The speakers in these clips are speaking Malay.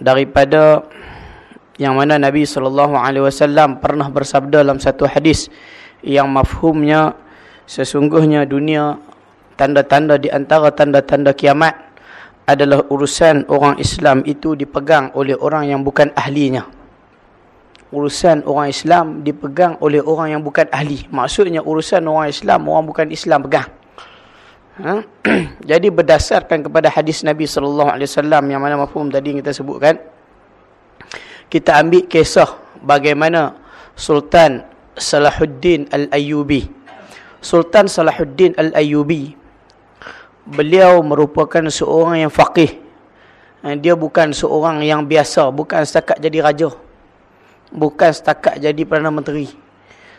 daripada yang mana Nabi sallallahu alaihi wasallam pernah bersabda dalam satu hadis yang mafhumnya sesungguhnya dunia tanda-tanda di antara tanda-tanda kiamat adalah urusan orang Islam itu dipegang oleh orang yang bukan ahlinya. Urusan orang Islam dipegang oleh orang yang bukan ahli. Maksudnya urusan orang Islam, orang bukan Islam pegang. Ha? Jadi berdasarkan kepada hadis Nabi sallallahu alaihi wasallam yang mana mafhum tadi kita sebutkan kita ambil kisah bagaimana Sultan Salahuddin Al-Ayyubi. Sultan Salahuddin Al-Ayyubi beliau merupakan seorang yang faqih. Ha, dia bukan seorang yang biasa bukan setakat jadi raja bukan setakat jadi Perdana Menteri.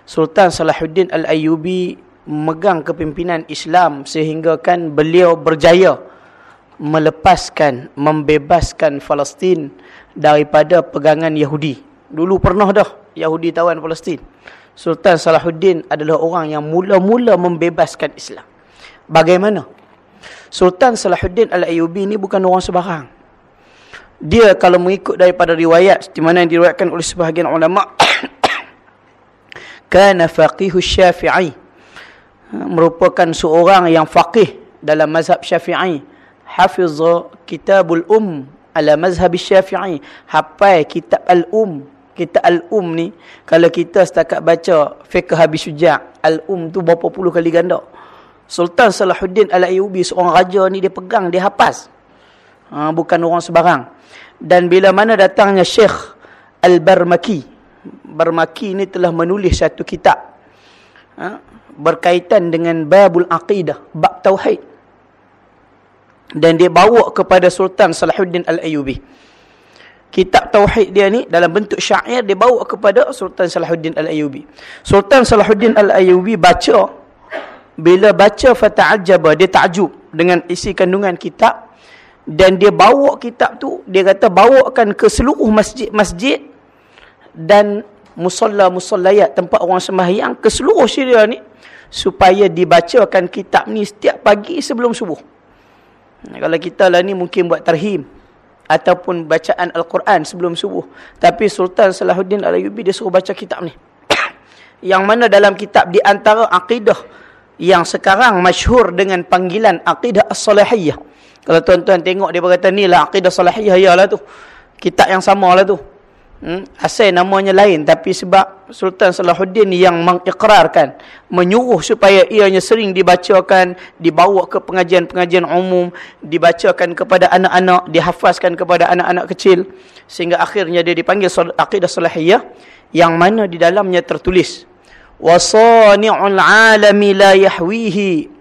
Sultan Salahuddin Al-Ayyubi memegang kepimpinan Islam sehingga kan beliau berjaya melepaskan, membebaskan Palestin daripada pegangan Yahudi. Dulu pernah dah Yahudi tawan Palestin. Sultan Salahuddin adalah orang yang mula-mula membebaskan Islam. Bagaimana? Sultan Salahuddin Al-Ayyubi ni bukan orang sebarang. Dia kalau mengikut daripada riwayat di mana yang diriwayatkan oleh sebahagian ulama kana faqih Syafi'i merupakan seorang yang faqih dalam mazhab Syafi'i. Hafiz kitabul um ala mazhab Syafi'i. Hafal kitab al-um. Kitab al-um ni kalau kita setakat baca fiqh habis syuja' al-um tu berapa puluh kali ganda Sultan Salahuddin Al-Ayyubi seorang raja ni dia pegang dia hafaz ha, bukan orang sebarang dan bila mana datangnya Syekh Al-Barmaki Barmaki ni telah menulis satu kitab. Ha, berkaitan dengan babul aqidah, bab tauhid. Dan dia bawa kepada Sultan Salahuddin Al-Ayyubi. Kitab tauhid dia ni dalam bentuk syair dia bawa kepada Sultan Salahuddin Al-Ayyubi. Sultan Salahuddin Al-Ayyubi baca bila baca fata'ajjaba dia takjub dengan isi kandungan kitab dan dia bawa kitab tu dia kata bawakan ke seluruh masjid-masjid dan musalla-musallayat tempat orang sembahyang ke seluruh Syria ni supaya dibacakan kitab ni setiap pagi sebelum subuh. Kalau kita lah ni mungkin buat terhim ataupun bacaan Al-Quran sebelum subuh. Tapi Sultan Salahuddin Al-Ayubi dia suruh baca kitab ni. yang mana dalam kitab di antara akidah yang sekarang masyhur dengan panggilan akidah As-Salahiyah. Kalau tuan-tuan tengok dia berkata ni lah akidah Salahiyah ya lah tu. Kitab yang sama lah tu. Hmm? Asal namanya lain tapi sebab Sultan Salahuddin yang mengikrarkan menyuruh supaya ianya sering dibacakan dibawa ke pengajian-pengajian umum dibacakan kepada anak-anak dihafazkan kepada anak-anak kecil sehingga akhirnya dia dipanggil aqidah salahiyah yang mana di dalamnya tertulis wasani'ul alami la yahwihi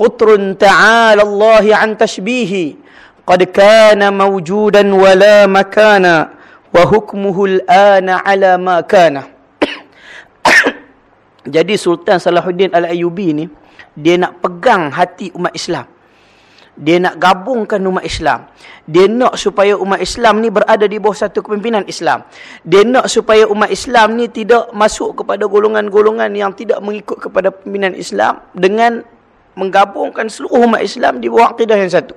qutrun ta'ala Allah an tashbihi qad kana mawjudan wala makana wa hukmuhu al-ana ala ma kana. Jadi sultan salahuddin al-ayyubi ni dia nak pegang hati umat Islam. Dia nak gabungkan umat Islam. Dia nak supaya umat Islam ni berada di bawah satu kepimpinan Islam. Dia nak supaya umat Islam ni tidak masuk kepada golongan-golongan yang tidak mengikut kepada pimpinan Islam dengan menggabungkan seluruh umat Islam di bawah akidah yang satu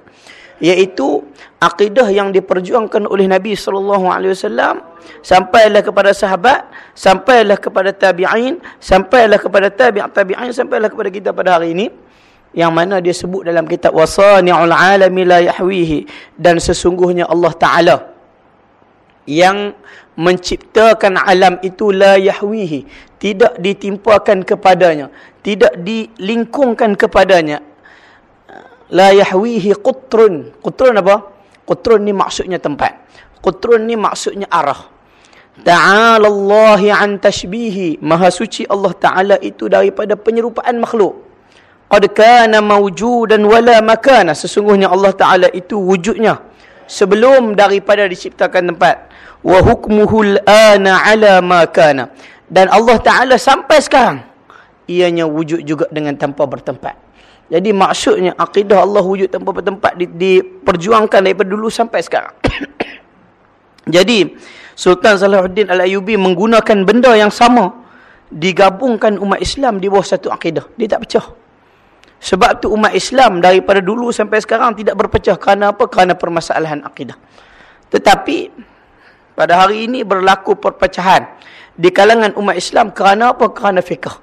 iaitu akidah yang diperjuangkan oleh Nabi sallallahu alaihi wasallam sampailah kepada sahabat sampailah kepada tabi'in sampailah kepada tabi' tabi'in sampailah kepada kita pada hari ini yang mana dia sebut dalam kitab wasani'ul alami la yahwihi dan sesungguhnya Allah taala yang menciptakan alam itu la yahwihi tidak ditimpakan kepadanya tidak dilingkungkan kepadanya la yahwihi qutrun. Qutrun apa? Qutrun ni maksudnya tempat. Qutrun ni maksudnya arah. Ta'ala Allah an tashbihi. Maha suci Allah Ta'ala itu daripada penyerupaan makhluk. Qad kana mawjudan wala makana. Sesungguhnya Allah Ta'ala itu wujudnya. Sebelum daripada diciptakan tempat. Wa hukmuhu al-ana ala makana. Dan Allah Ta'ala sampai sekarang. Ianya wujud juga dengan tanpa bertempat. Jadi maksudnya akidah Allah wujud tanpa bertempat diperjuangkan daripada dulu sampai sekarang. Jadi Sultan Salahuddin Al-Ayubi menggunakan benda yang sama digabungkan umat Islam di bawah satu akidah. Dia tak pecah. Sebab tu umat Islam daripada dulu sampai sekarang tidak berpecah kerana apa? Kerana permasalahan akidah. Tetapi pada hari ini berlaku perpecahan di kalangan umat Islam kerana apa? Kerana fiqh.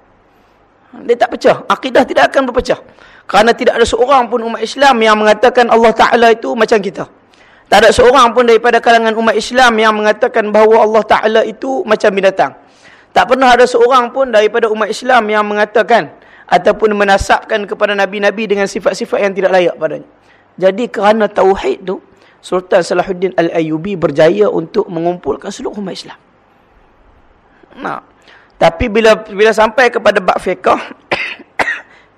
Dia tak pecah. Akidah tidak akan berpecah. Kerana tidak ada seorang pun umat Islam yang mengatakan Allah Ta'ala itu macam kita. Tak ada seorang pun daripada kalangan umat Islam yang mengatakan bahawa Allah Ta'ala itu macam binatang. Tak pernah ada seorang pun daripada umat Islam yang mengatakan ataupun menasabkan kepada Nabi-Nabi dengan sifat-sifat yang tidak layak padanya. Jadi kerana Tauhid tu, Sultan Salahuddin Al-Ayubi berjaya untuk mengumpulkan seluruh umat Islam. Nah, tapi bila bila sampai kepada bab fiqh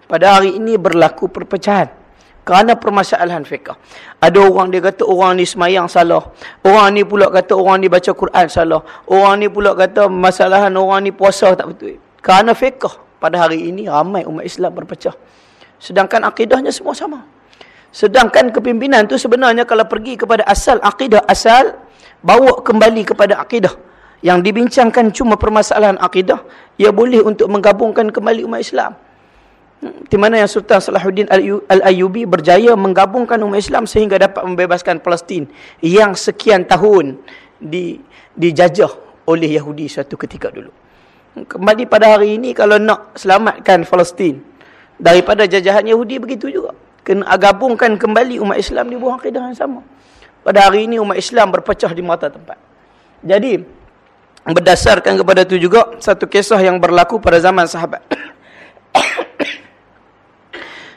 pada hari ini berlaku perpecahan kerana permasalahan fiqh. Ada orang dia kata orang ni semayang salah. Orang ni pula kata orang ni baca Quran salah. Orang ni pula kata masalahan orang ni puasa tak betul. Kerana fiqh pada hari ini ramai umat Islam berpecah. Sedangkan akidahnya semua sama. Sedangkan kepimpinan tu sebenarnya kalau pergi kepada asal akidah asal bawa kembali kepada akidah yang dibincangkan cuma permasalahan akidah, ia boleh untuk menggabungkan kembali umat Islam. Di mana yang Sultan Salahuddin Al-Ayyubi berjaya menggabungkan umat Islam sehingga dapat membebaskan Palestin yang sekian tahun di dijajah oleh Yahudi suatu ketika dulu. Kembali pada hari ini kalau nak selamatkan Palestin daripada jajahan Yahudi begitu juga. Kena gabungkan kembali umat Islam di bawah akidah yang sama. Pada hari ini umat Islam berpecah di mata tempat. Jadi berdasarkan kepada itu juga satu kisah yang berlaku pada zaman sahabat.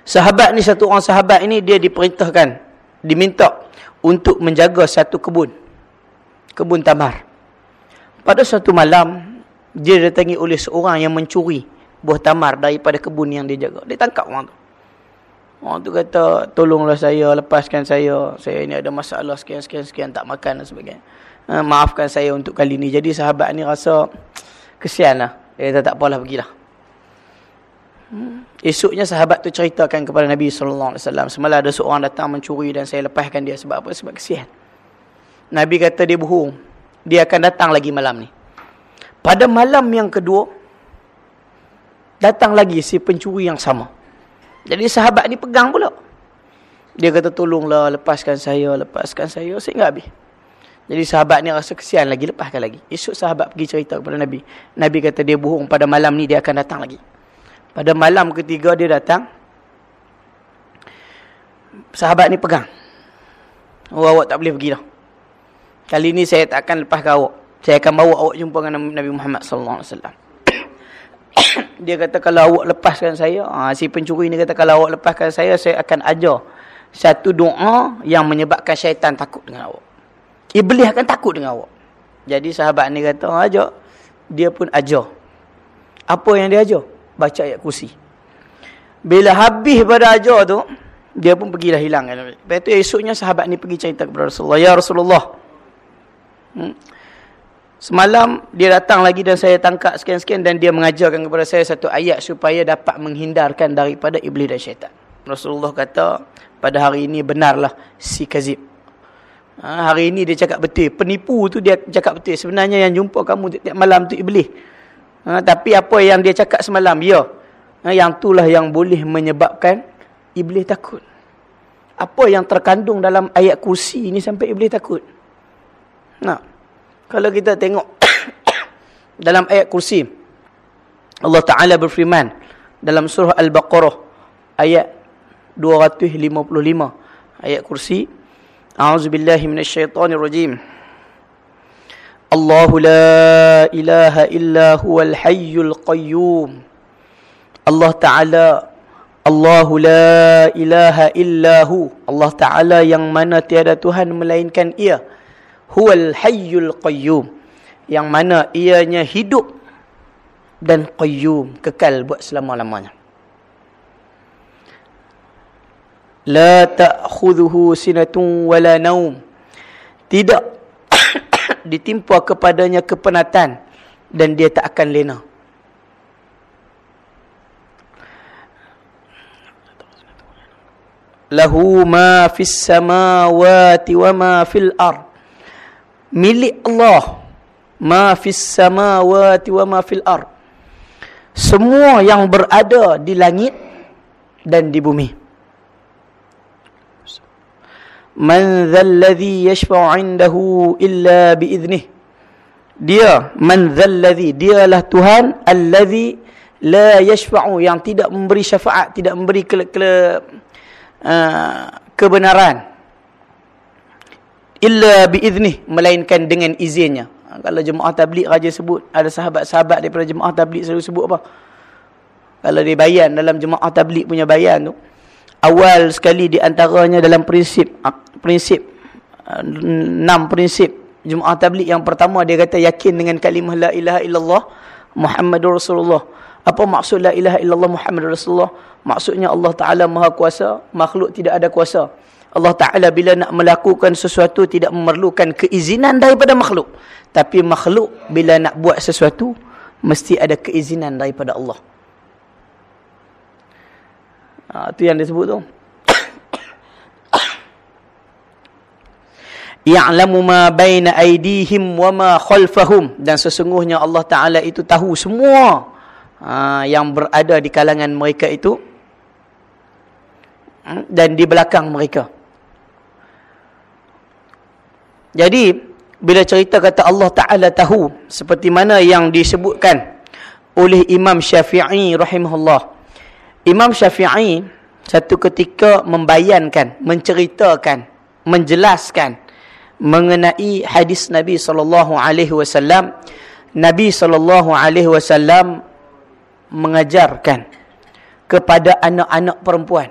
sahabat ni satu orang sahabat ini dia diperintahkan, diminta untuk menjaga satu kebun. Kebun tamar. Pada satu malam dia didatangi oleh seorang yang mencuri buah tamar daripada kebun yang dia jaga. Dia tangkap orang tu. Orang tu kata, tolonglah saya, lepaskan saya. Saya ini ada masalah sekian-sekian-sekian, tak makan dan sebagainya. Ha, maafkan saya untuk kali ini. Jadi sahabat ni rasa kesian lah. Dia kata tak apalah pergilah. Esoknya sahabat tu ceritakan kepada Nabi SAW. Semalam ada seorang datang mencuri dan saya lepaskan dia. Sebab apa? Sebab kesian. Nabi kata dia bohong. Dia akan datang lagi malam ni. Pada malam yang kedua, datang lagi si pencuri yang sama. Jadi sahabat ni pegang pula. Dia kata tolonglah lepaskan saya, lepaskan saya sehingga habis. Jadi sahabat ni rasa kesian lagi, lepaskan lagi. Esok sahabat pergi cerita kepada Nabi. Nabi kata dia bohong pada malam ni dia akan datang lagi. Pada malam ketiga dia datang. Sahabat ni pegang. Oh, awak tak boleh pergi dah. Kali ni saya tak akan lepaskan awak. Saya akan bawa awak jumpa dengan Nabi Muhammad sallallahu alaihi wasallam. Dia kata kalau awak lepaskan saya, ha, si pencuri ni kata kalau awak lepaskan saya, saya akan ajar satu doa yang menyebabkan syaitan takut dengan awak. Iblis akan takut dengan awak. Jadi sahabat ni kata, ajar. Dia pun ajar. Apa yang dia ajar? Baca ayat kursi. Bila habis ajar tu, dia pun pergilah hilang. Lepas tu esoknya sahabat ni pergi cerita kepada Rasulullah. Ya Rasulullah. Hmm. Semalam dia datang lagi dan saya tangkap sekian-sekian dan dia mengajarkan kepada saya satu ayat supaya dapat menghindarkan daripada iblis dan syaitan. Rasulullah kata, pada hari ini benarlah si kazib. Ha, hari ini dia cakap betul. Penipu tu dia cakap betul. Sebenarnya yang jumpa kamu tiap malam tu iblis. Ha, tapi apa yang dia cakap semalam, ya. Ha, yang itulah yang boleh menyebabkan Iblis takut. Apa yang terkandung dalam ayat kursi ini sampai Iblis takut? Nah, kalau kita tengok dalam ayat kursi, Allah Ta'ala berfirman dalam surah Al-Baqarah ayat 255 ayat kursi. A'udzubillahiminasyaitanirrojim. الله لا إله إلا هو الحي القيوم الله تعالى الله لا إله إلا هو الله تعالى yang mana tiada Tuhan melainkan ia huwal hayyul qayyum yang mana ianya hidup dan qayyum kekal buat selama-lamanya la ta'khudhuhu sinatun wala naum tidak ditimpa kepadanya kepenatan dan dia tak akan lena. Lahu ma fis samawati wa ma fil ard. Milik Allah ma fis samawati wa ma fil ard. Semua yang berada di langit dan di bumi man dhalladhi yashfa'u 'indahu illa bi'idhnih. Dia man dhalladhi dialah tuhan alladhi la yashfa'u yang tidak memberi syafaat tidak memberi ke, ke, uh, kebenaran. Illa biiznih melainkan dengan izinnya. Kalau jemaah tabligh raja sebut ada sahabat-sahabat daripada jemaah tabligh selalu sebut apa? Kalau dia bayan dalam jemaah tabligh punya bayan tu awal sekali di antaranya dalam prinsip ha, prinsip ha, enam prinsip jemaah tabligh yang pertama dia kata yakin dengan kalimah la ilaha illallah muhammadur rasulullah apa maksud la ilaha illallah muhammadur rasulullah maksudnya Allah taala maha kuasa makhluk tidak ada kuasa Allah Ta'ala bila nak melakukan sesuatu tidak memerlukan keizinan daripada makhluk. Tapi makhluk bila nak buat sesuatu, mesti ada keizinan daripada Allah. Ha, itu yang disebut tu. Ya'lamu ma baina aydihim wa ma khalfahum dan sesungguhnya Allah Taala itu tahu semua ha, yang berada di kalangan mereka itu hmm, dan di belakang mereka. Jadi bila cerita kata Allah Taala tahu seperti mana yang disebutkan oleh Imam Syafi'i rahimahullah. Imam Syafi'i satu ketika membayankan, menceritakan, menjelaskan mengenai hadis Nabi sallallahu alaihi wasallam. Nabi sallallahu alaihi wasallam mengajarkan kepada anak-anak perempuan.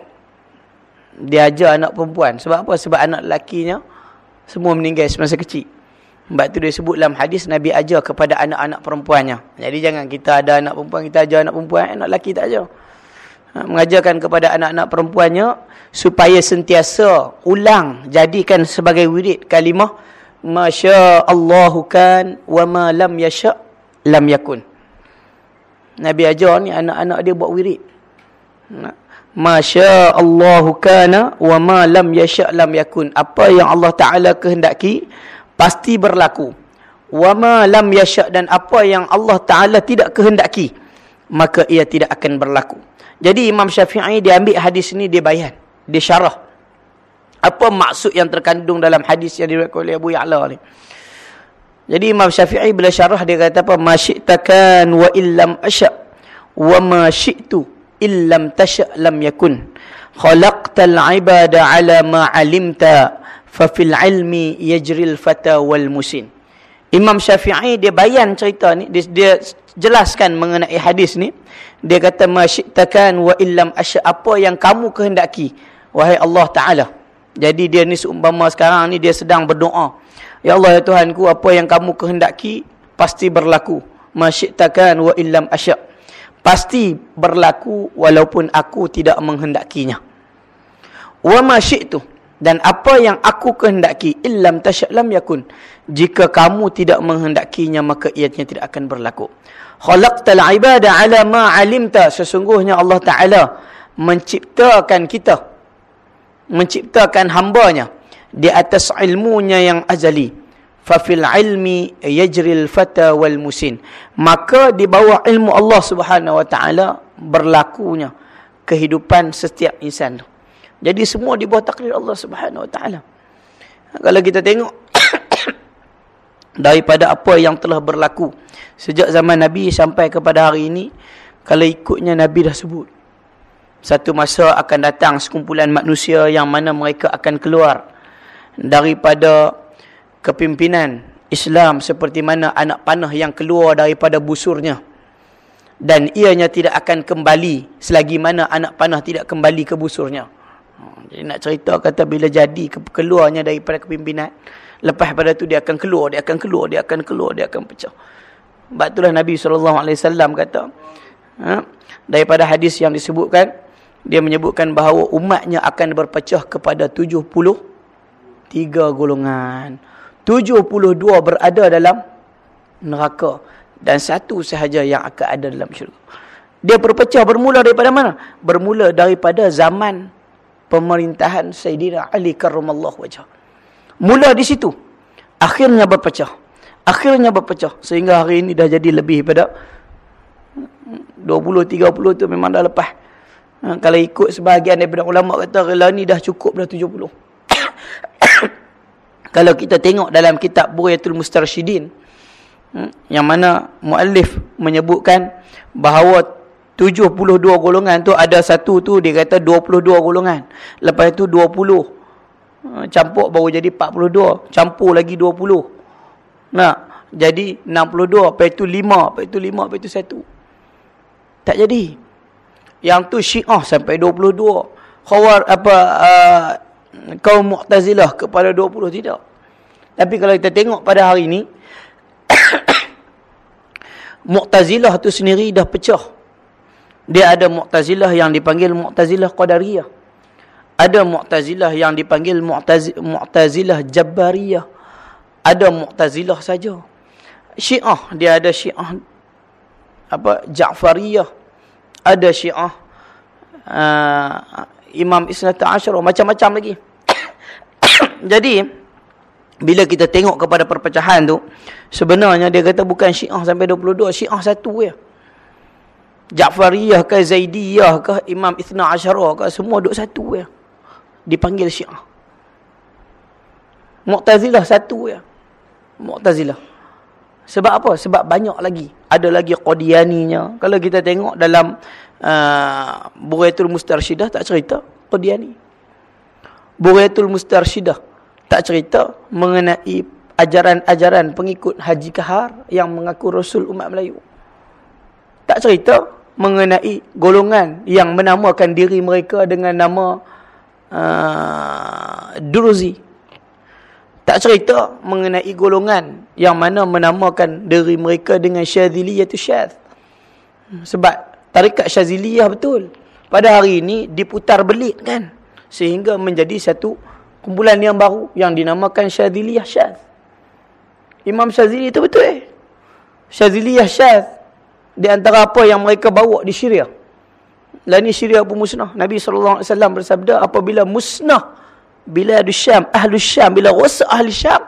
Dia ajar anak perempuan. Sebab apa? Sebab anak lakinya semua meninggal semasa kecil. Sebab tu dia sebut dalam hadis Nabi ajar kepada anak-anak perempuannya. Jadi jangan kita ada anak perempuan, kita ajar anak perempuan, anak lelaki tak ajar. Ha, mengajarkan kepada anak-anak perempuannya supaya sentiasa ulang jadikan sebagai wirid kalimah Masya Allahu kan wa ma lam yasha lam yakun. Nabi ajar ni anak-anak dia buat wirid. Ha, Masya Allahu kana wa ma lam yasha lam yakun. Apa yang Allah Taala kehendaki pasti berlaku. Wa ma lam yasha dan apa yang Allah Taala tidak kehendaki maka ia tidak akan berlaku. Jadi Imam Syafi'i dia ambil hadis ini dia bayan, dia syarah. Apa maksud yang terkandung dalam hadis yang diriwayatkan oleh Abu Ya'la ni? Jadi Imam Syafi'i bila syarah dia kata apa? Masyi'takan wa illam asya' wa ma syi'tu illam tasha' lam yakun khalaqtal ibada ala ma alimta fa fil ilmi yajril fata wal musin Imam Syafi'i dia bayan cerita ni dia, dia jelaskan mengenai hadis ni dia kata masyi'takan wa illam asya apa yang kamu kehendaki wahai Allah taala jadi dia ni seumpama sekarang ni dia sedang berdoa ya Allah ya Tuhanku apa yang kamu kehendaki pasti berlaku masyi'takan wa illam asya pasti berlaku walaupun aku tidak menghendakinya. Wa ma syi'tu dan apa yang aku kehendaki illam tasya'lam yakun. Jika kamu tidak menghendakinya maka ianya tidak akan berlaku. Khalaqtal ibada ala ma 'alimta. Sesungguhnya Allah Taala menciptakan kita. Menciptakan hambanya di atas ilmunya yang azali. Fafil ilmi yajril fata wal musin. Maka di bawah ilmu Allah Subhanahu wa taala berlakunya kehidupan setiap insan. Jadi semua di bawah takdir Allah Subhanahu wa taala. Kalau kita tengok daripada apa yang telah berlaku sejak zaman nabi sampai kepada hari ini kalau ikutnya nabi dah sebut satu masa akan datang sekumpulan manusia yang mana mereka akan keluar daripada kepimpinan Islam seperti mana anak panah yang keluar daripada busurnya dan ianya tidak akan kembali selagi mana anak panah tidak kembali ke busurnya. Ha, jadi nak cerita kata bila jadi keluarnya daripada kepimpinan lepas pada tu dia akan keluar, dia akan keluar, dia akan keluar, dia akan pecah. Sebab itulah Nabi SAW kata ha, daripada hadis yang disebutkan dia menyebutkan bahawa umatnya akan berpecah kepada 73 golongan. 72 berada dalam neraka dan satu sahaja yang akan ada dalam syurga. Dia berpecah bermula daripada mana? Bermula daripada zaman pemerintahan Sayyidina Ali karramallahu wajah. Mula di situ. Akhirnya berpecah. Akhirnya berpecah sehingga hari ini dah jadi lebih pada 20 30 tu memang dah lepas. Ha, kalau ikut sebahagian daripada ulama kata rela ni dah cukup dah 70. Kalau kita tengok dalam kitab Buriyatul Mustarsyidin hmm, yang mana muallif menyebutkan bahawa 72 golongan tu ada satu tu dia kata 22 golongan. Lepas tu 20 hmm, campur baru jadi 42, campur lagi 20. Nah, jadi 62, lepas itu 5, lepas itu 5, lepas itu 1. Tak jadi. Yang tu Syiah sampai 22. Khawar apa uh, kaum Mu'tazilah kepada 20 tidak. Tapi kalau kita tengok pada hari ini Mu'tazilah tu sendiri dah pecah. Dia ada Mu'tazilah yang dipanggil Mu'tazilah Qadariyah. Ada Mu'tazilah yang dipanggil Mu'tazilah Jabbariyah. Ada Mu'tazilah saja. Syiah, dia ada Syiah apa Ja'fariyah. Ada Syiah uh, Imam Isnata Asyarah. Macam-macam lagi. Jadi, bila kita tengok kepada perpecahan tu, sebenarnya dia kata bukan Syiah sampai 22, Syiah satu ya. Ja'fariyah ke Zaidiyah ke Imam Ithna Asyarah ke semua duk satu ya. Dipanggil Syiah. Mu'tazilah satu ya. Mu'tazilah. Sebab apa? Sebab banyak lagi. Ada lagi Qadianinya. Kalau kita tengok dalam uh, Buraitul Mustarshidah tak cerita Qadiani. Buraitul Mustarshidah tak cerita mengenai ajaran-ajaran pengikut Haji Kahar yang mengaku Rasul umat Melayu. Tak cerita mengenai golongan yang menamakan diri mereka dengan nama uh, Druzi. Tak cerita mengenai golongan yang mana menamakan diri mereka dengan Syaziliyah tu Syaz. Sebab tarikat Syaziliyah betul. Pada hari ini diputar belit kan. Sehingga menjadi satu kumpulan yang baru yang dinamakan Syaziliyah Syaz. Imam Syazili itu betul eh? Syaziliyah Syaz di antara apa yang mereka bawa di Syria. Lah ni Syria pun musnah. Nabi SAW bersabda apabila musnah bila Syam, ahli Syam, bila rosak ahli Syam,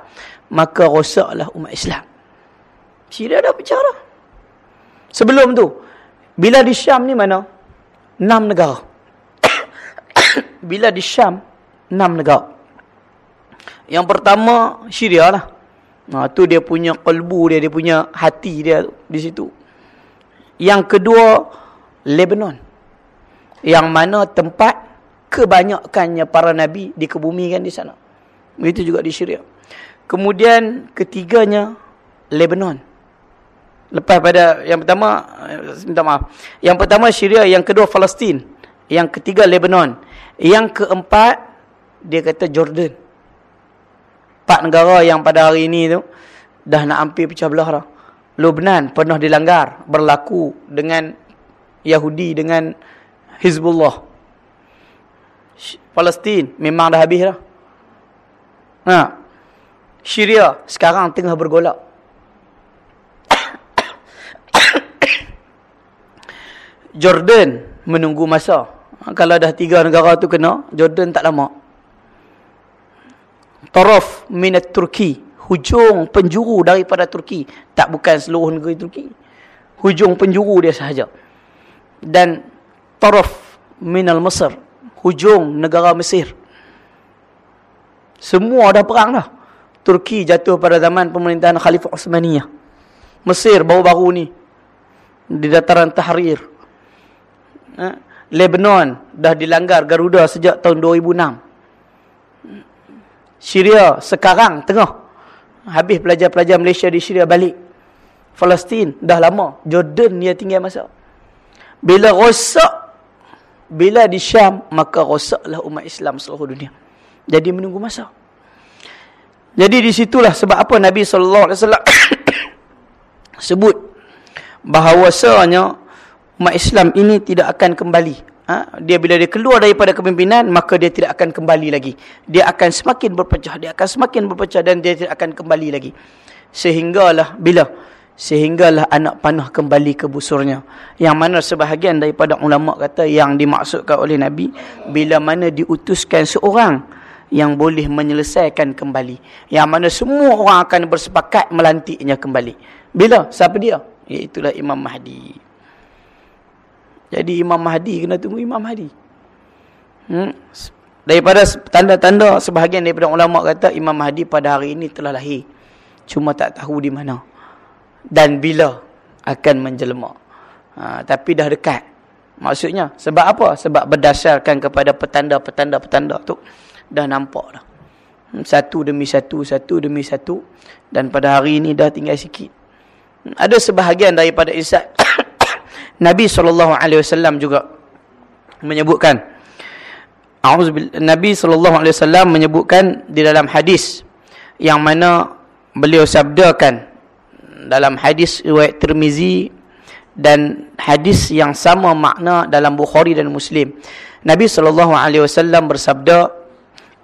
maka rosaklah umat Islam. Syria dah bicara. Sebelum tu, bila di Syam ni mana? Enam negara. bila di Syam, enam negara. Yang pertama Syria lah. Nah tu dia punya kalbu dia, dia punya hati dia di situ. Yang kedua Lebanon. Yang mana tempat kebanyakannya para nabi dikebumikan di sana. Begitu juga di Syria. Kemudian ketiganya Lebanon. Lepas pada yang pertama minta maaf. Yang pertama Syria, yang kedua Palestin, yang ketiga Lebanon. Yang keempat dia kata Jordan empat negara yang pada hari ini tu dah nak hampir pecah belah dah. Lubnan pernah dilanggar berlaku dengan Yahudi dengan Hizbullah. Palestin memang dah habis dah. Ha. Syria sekarang tengah bergolak. Jordan menunggu masa. Kalau dah tiga negara tu kena, Jordan tak lama taraf minat Turki hujung penjuru daripada Turki tak bukan seluruh negeri Turki hujung penjuru dia sahaja dan taraf minal Mesir hujung negara Mesir semua dah perang dah. Turki jatuh pada zaman pemerintahan Khalifah Osmaniyah Mesir baru-baru ni di dataran Tahrir. Ha? Lebanon dah dilanggar Garuda sejak tahun 2006 Syria sekarang tengah. Habis pelajar-pelajar Malaysia di Syria balik. Palestin dah lama, Jordan dia tinggal masa. Bila rosak bila di Syam maka rosaklah umat Islam seluruh dunia. Jadi menunggu masa. Jadi di situlah sebab apa Nabi sallallahu alaihi wasallam sebut bahawasanya umat Islam ini tidak akan kembali ha, dia bila dia keluar daripada kepimpinan maka dia tidak akan kembali lagi dia akan semakin berpecah dia akan semakin berpecah dan dia tidak akan kembali lagi sehinggalah bila sehinggalah anak panah kembali ke busurnya. Yang mana sebahagian daripada ulama kata yang dimaksudkan oleh nabi bila mana diutuskan seorang yang boleh menyelesaikan kembali. Yang mana semua orang akan bersepakat melantiknya kembali. Bila? Siapa dia? Iaitu imam mahdi. Jadi Imam Mahdi kena tunggu Imam Mahdi. Hmm. daripada tanda-tanda sebahagian daripada ulama kata Imam Mahdi pada hari ini telah lahir. Cuma tak tahu di mana dan bila akan menjelma ha, tapi dah dekat. Maksudnya sebab apa? Sebab berdasarkan kepada petanda-petanda-petanda tu dah nampak dah. Hmm, satu demi satu satu demi satu. Dan pada hari ini dah tinggal sikit. Hmm, ada sebahagian daripada isat Nabi SAW juga menyebutkan Nabi SAW menyebutkan di dalam hadis yang mana beliau sabdakan dalam hadis riwayat Tirmizi dan hadis yang sama makna dalam Bukhari dan Muslim. Nabi sallallahu alaihi wasallam bersabda,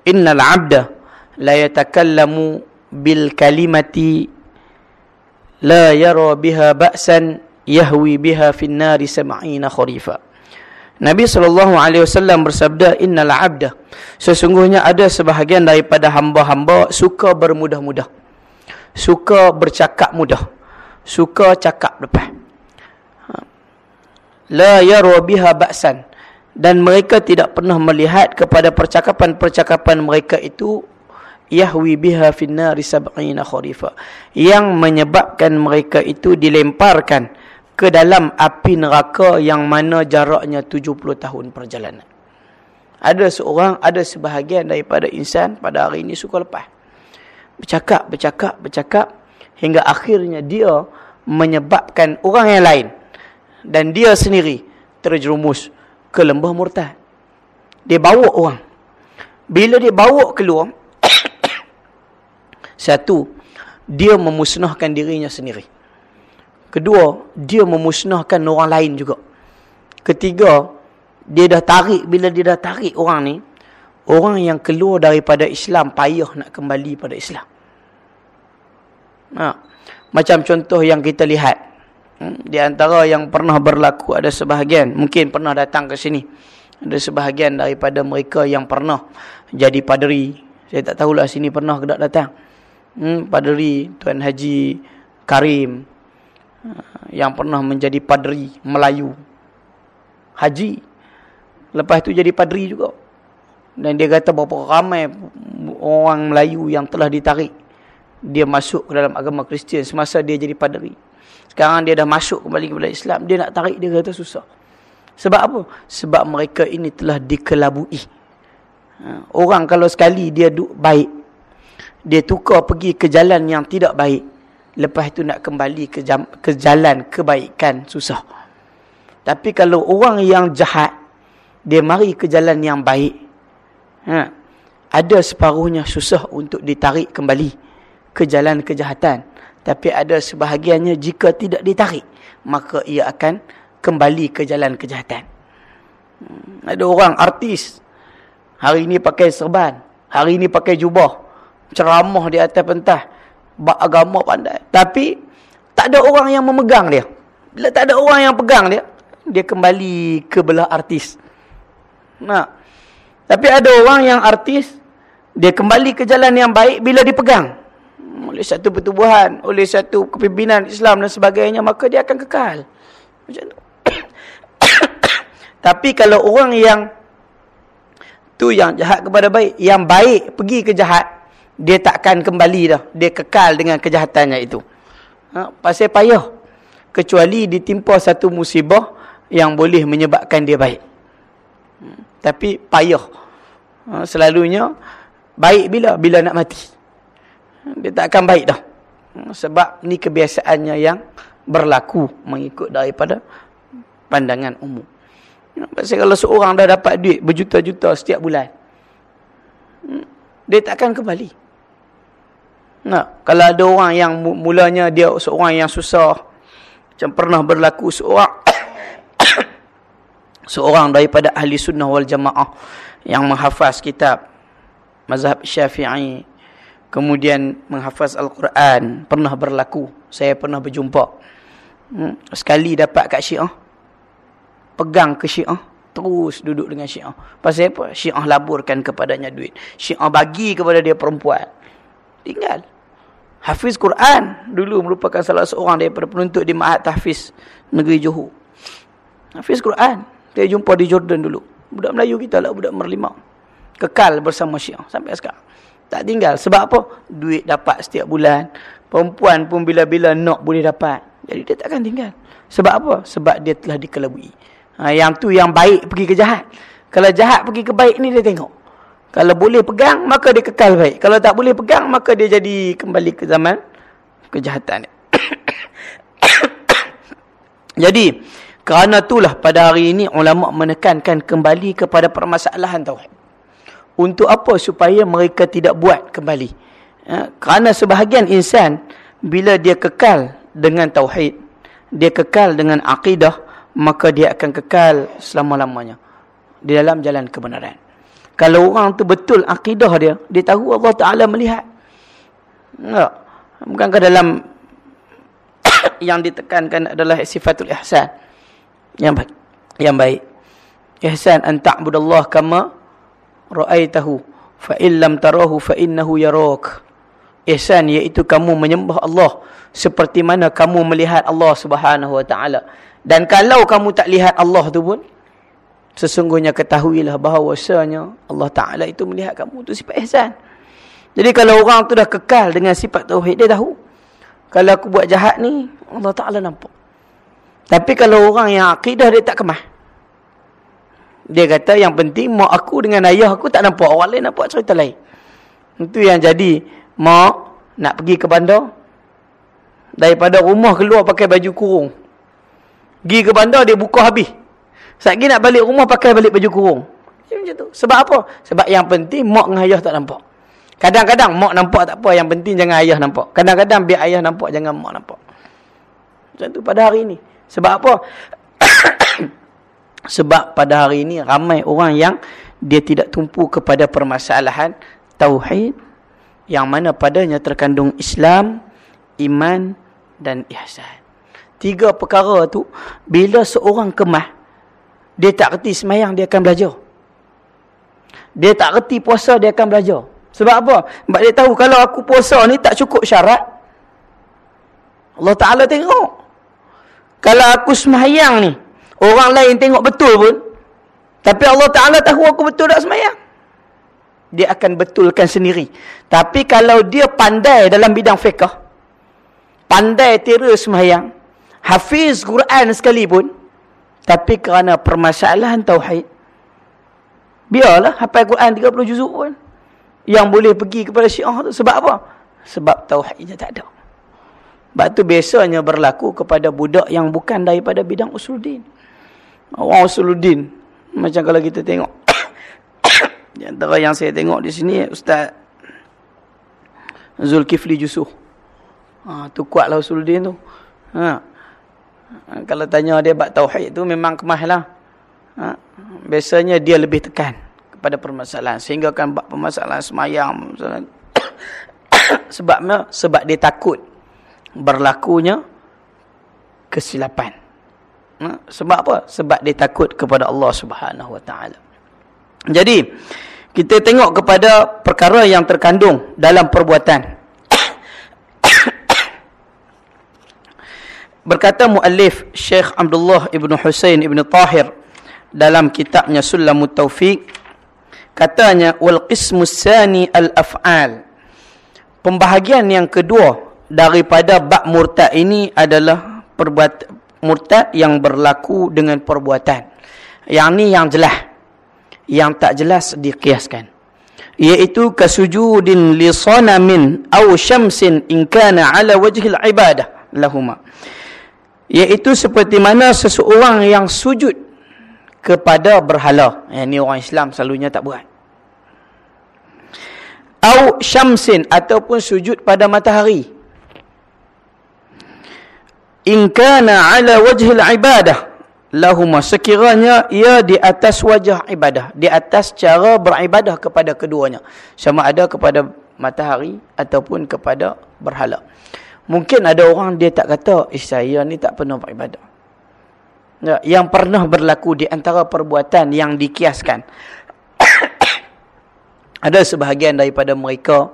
"Innal 'abda la yatakallamu bil kalimati la yara biha ba'san yahwi biha fin nari sab'ina kharifa." Nabi sallallahu alaihi wasallam bersabda, "Innal 'abda" Sesungguhnya ada sebahagian daripada hamba-hamba suka bermudah-mudah suka bercakap mudah. Suka cakap depan ha. la yaru biha ba'san. Dan mereka tidak pernah melihat kepada percakapan-percakapan mereka itu yahwi biha finnari sab'ina kharifa. Yang menyebabkan mereka itu dilemparkan ke dalam api neraka yang mana jaraknya 70 tahun perjalanan. Ada seorang ada sebahagian daripada insan pada hari ini suka lepas bercakap, bercakap, bercakap hingga akhirnya dia menyebabkan orang yang lain dan dia sendiri terjerumus ke lembah murtad. Dia bawa orang. Bila dia bawa keluar satu dia memusnahkan dirinya sendiri. Kedua, dia memusnahkan orang lain juga. Ketiga, dia dah tarik bila dia dah tarik orang ni orang yang keluar daripada Islam payah nak kembali pada Islam. Ha. Macam contoh yang kita lihat. Hmm, di antara yang pernah berlaku ada sebahagian. Mungkin pernah datang ke sini. Ada sebahagian daripada mereka yang pernah jadi paderi. Saya tak tahulah sini pernah ke tak datang. Hmm, paderi Tuan Haji Karim. Ha, yang pernah menjadi paderi Melayu. Haji. Lepas tu jadi paderi juga. Dan dia kata berapa ramai orang Melayu yang telah ditarik. Dia masuk ke dalam agama Kristian semasa dia jadi paderi. Sekarang dia dah masuk kembali kepada Islam. Dia nak tarik dia kata susah. Sebab apa? Sebab mereka ini telah dikelabui. Ha, orang kalau sekali dia duk baik. Dia tukar pergi ke jalan yang tidak baik. Lepas itu nak kembali ke, jam, ke jalan kebaikan susah. Tapi kalau orang yang jahat. Dia mari ke jalan yang baik ha, ada separuhnya susah untuk ditarik kembali ke jalan kejahatan. Tapi ada sebahagiannya jika tidak ditarik, maka ia akan kembali ke jalan kejahatan. Hmm, ada orang artis, hari ini pakai serban, hari ini pakai jubah, ceramah di atas pentas, bak agama pandai. Tapi, tak ada orang yang memegang dia. Bila tak ada orang yang pegang dia, dia kembali ke belah artis. Nah, tapi ada orang yang artis, dia kembali ke jalan yang baik bila dipegang. Oleh satu pertubuhan, oleh satu kepimpinan Islam dan sebagainya, maka dia akan kekal. Macam tu. Tapi kalau orang yang tu yang jahat kepada baik, yang baik pergi ke jahat, dia takkan kembali dah. Dia kekal dengan kejahatannya itu. Ha, pasal payah. Kecuali ditimpa satu musibah yang boleh menyebabkan dia baik. Hmm. Tapi payah. Ha, selalunya baik bila? Bila nak mati. Dia tak akan baik dah. Ha, sebab ni kebiasaannya yang berlaku mengikut daripada pandangan umum. Pasal kalau seorang dah dapat duit berjuta-juta setiap bulan. Dia tak akan kembali. Nah, kalau ada orang yang mulanya dia seorang yang susah. Macam pernah berlaku seorang seorang daripada ahli sunnah wal jamaah yang menghafaz kitab mazhab syafi'i kemudian menghafaz Al-Quran pernah berlaku. Saya pernah berjumpa. Hmm. sekali dapat kat syiah pegang ke syiah terus duduk dengan syiah. Pasal apa? Syiah laburkan kepadanya duit. Syiah bagi kepada dia perempuan. Tinggal. Hafiz Quran dulu merupakan salah seorang daripada penuntut di Ma'at Tahfiz negeri Johor. Hafiz Quran saya jumpa di Jordan dulu. Budak Melayu kita lah, budak merlima. Kekal bersama Syiah sampai sekarang. Tak tinggal. Sebab apa? Duit dapat setiap bulan. Perempuan pun bila-bila nak boleh dapat. Jadi dia takkan tinggal. Sebab apa? Sebab dia telah dikelabui. Ha, yang tu yang baik pergi ke jahat. Kalau jahat pergi ke baik ni dia tengok. Kalau boleh pegang, maka dia kekal baik. Kalau tak boleh pegang, maka dia jadi kembali ke zaman kejahatan. jadi, kerana itulah pada hari ini ulama menekankan kembali kepada permasalahan tauhid. Untuk apa? Supaya mereka tidak buat kembali. Ya, kerana sebahagian insan bila dia kekal dengan tauhid, dia kekal dengan akidah, maka dia akan kekal selama-lamanya di dalam jalan kebenaran. Kalau orang tu betul akidah dia, dia tahu Allah Taala melihat. Enggak. Bukankah dalam yang ditekankan adalah sifatul ihsan. Yang baik. Yang baik. Ihsan an ta'budallah kama ra'aitahu fa illam tarahu fa innahu yarak. Ihsan iaitu kamu menyembah Allah seperti mana kamu melihat Allah Subhanahu wa taala. Dan kalau kamu tak lihat Allah tu pun Sesungguhnya ketahuilah bahawasanya Allah Ta'ala itu melihat kamu. Itu sifat ihsan. Jadi kalau orang tu dah kekal dengan sifat tauhid, dia tahu. Kalau aku buat jahat ni, Allah Ta'ala nampak. Tapi kalau orang yang akidah, dia tak kemah. Dia kata yang penting, mak aku dengan ayah aku tak nampak. Orang lain nampak cerita lain. Itu yang jadi, mak nak pergi ke bandar. Daripada rumah keluar pakai baju kurung. Pergi ke bandar, dia buka habis. Saat nak balik rumah pakai balik baju kurung. Macam tu. Sebab apa? Sebab yang penting mak dengan ayah tak nampak. Kadang-kadang mak nampak tak apa. Yang penting jangan ayah nampak. Kadang-kadang biar ayah nampak jangan mak nampak. Macam tu pada hari ini. Sebab apa? Sebab pada hari ini ramai orang yang dia tidak tumpu kepada permasalahan tauhid yang mana padanya terkandung Islam, iman dan ihsan. Tiga perkara tu bila seorang kemah dia tak reti semayang, dia akan belajar. Dia tak reti puasa, dia akan belajar. Sebab apa? Sebab dia tahu kalau aku puasa ni tak cukup syarat. Allah Ta'ala tengok. Kalau aku semayang ni, orang lain tengok betul pun. Tapi Allah Ta'ala tahu aku betul tak semayang. Dia akan betulkan sendiri. Tapi kalau dia pandai dalam bidang fiqah, pandai tira semayang, hafiz Quran sekalipun, tapi kerana permasalahan tauhid, biarlah hafal Quran 30 juzuk pun. Yang boleh pergi kepada syiah tu. Sebab apa? Sebab tauhidnya tak ada. Sebab tu biasanya berlaku kepada budak yang bukan daripada bidang usuluddin. Orang usuluddin. Macam kalau kita tengok. di antara yang saya tengok di sini, Ustaz Zulkifli Jusuh. Ha, tu kuatlah usuluddin tu. Ha. Ha, kalau tanya dia bab tauhid tu memang kemahlah. Ha, biasanya dia lebih tekan kepada permasalahan sehingga kan bab permasalahan semayang sebabnya sebab dia takut berlakunya kesilapan. Ha, sebab apa? Sebab dia takut kepada Allah Subhanahu Wa Taala. Jadi kita tengok kepada perkara yang terkandung dalam perbuatan Berkata muallif Syekh Abdullah Ibn Husain Ibn Tahir dalam kitabnya Sulamut Taufiq katanya wal qismus sani al af'al pembahagian yang kedua daripada bab murtad ini adalah perbuat murtad yang berlaku dengan perbuatan yang ni yang jelas yang tak jelas dikiaskan iaitu kasujudin li sanamin aw syamsin in kana ala wajhil ibadah lahumma Iaitu seperti mana seseorang yang sujud kepada berhala. Yang ni orang Islam selalunya tak buat. Au syamsin ataupun sujud pada matahari. In kana ala wajhil ibadah lahuma sekiranya ia di atas wajah ibadah, di atas cara beribadah kepada keduanya. Sama ada kepada matahari ataupun kepada berhala. Mungkin ada orang dia tak kata, eh saya ni tak pernah beribadah. Ya, yang pernah berlaku di antara perbuatan yang dikiaskan. ada sebahagian daripada mereka,